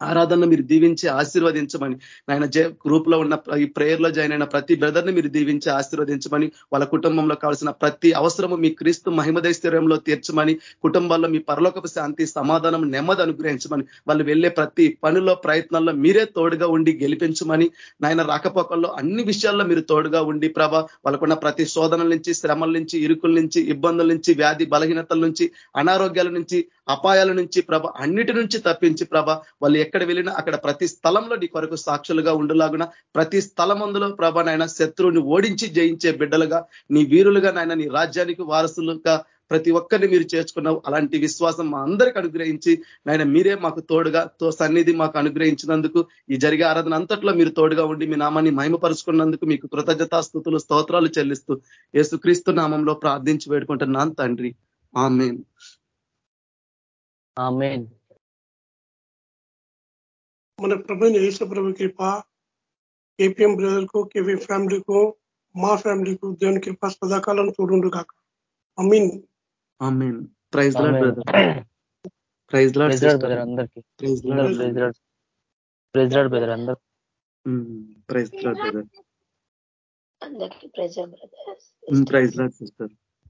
ఆరాధన మీరు దీవించి ఆశీర్వదించమని నాయన గ్రూప్లో ఉన్న ఈ ప్రేయర్లో జాయిన్ అయిన ప్రతి బ్రదర్ని మీరు దీవించి ఆశీర్వదించమని వాళ్ళ కుటుంబంలో కావాల్సిన ప్రతి అవసరము మీ క్రీస్తు మహిమదైశ్వర్యంలో తీర్చమని కుటుంబాల్లో మీ పరలోకపు శాంతి సమాధానం నెమ్మది అనుగ్రహించమని వాళ్ళు వెళ్ళే ప్రతి పనిలో ప్రయత్నాల్లో మీరే తోడుగా ఉండి గెలిపించమని నాయన రాకపోకల్లో అన్ని విషయాల్లో మీరు తోడుగా ఉండి ప్రభ వాళ్ళకున్న ప్రతి శోధనల నుంచి శ్రమల నుంచి ఇరుకుల నుంచి ఇబ్బందుల నుంచి వ్యాధి బలహీనతల నుంచి అనారోగ్యాల నుంచి అపాయాల నుంచి ప్రభ అన్నిటి నుంచి తప్పించి ప్రభ వాళ్ళు ఎక్కడ వెళ్ళినా అక్కడ ప్రతి స్థలంలో నీ కొరకు సాక్షులుగా ఉండలాగున ప్రతి స్థలమందులో ప్రభ నాయన శత్రువుని ఓడించి జయించే బిడ్డలుగా నీ వీరులుగా నాయన నీ రాజ్యానికి వారసులుగా ప్రతి ఒక్కరిని మీరు చేర్చుకున్నావు. అలాంటి విశ్వాసం మా అందరికి అనుగ్రహించి నాయన మీరే మాకు తోడుగా తో సన్నిధి మాకు అనుగ్రహించినందుకు ఈ జరిగే ఆరాధన అంతట్లో మీరు తోడుగా ఉండి మీ నామాన్ని మహిమపరుచుకున్నందుకు మీకు కృతజ్ఞతా స్థుతులు స్తోత్రాలు చెల్లిస్తూ యేసుక్రీస్తు నామంలో ప్రార్థించి వేడుకుంటున్నాను తండ్రి. ఆమె ఆమెన్. మన ప్రభు యేసు ప్రభు కృప కేపీఎం బ్రదర్కు కేవీ ఫ్యామిలీకు మా ఫ్యామిలీకు దేవుని కృప సదాకాలం చూడుండు కాక Amin amen. Praise lord brother. Praise brother అందరికి. Praise praise lord brother. అందరూ. Praise lord brother. అందరికీ praise brothers praise lord sister.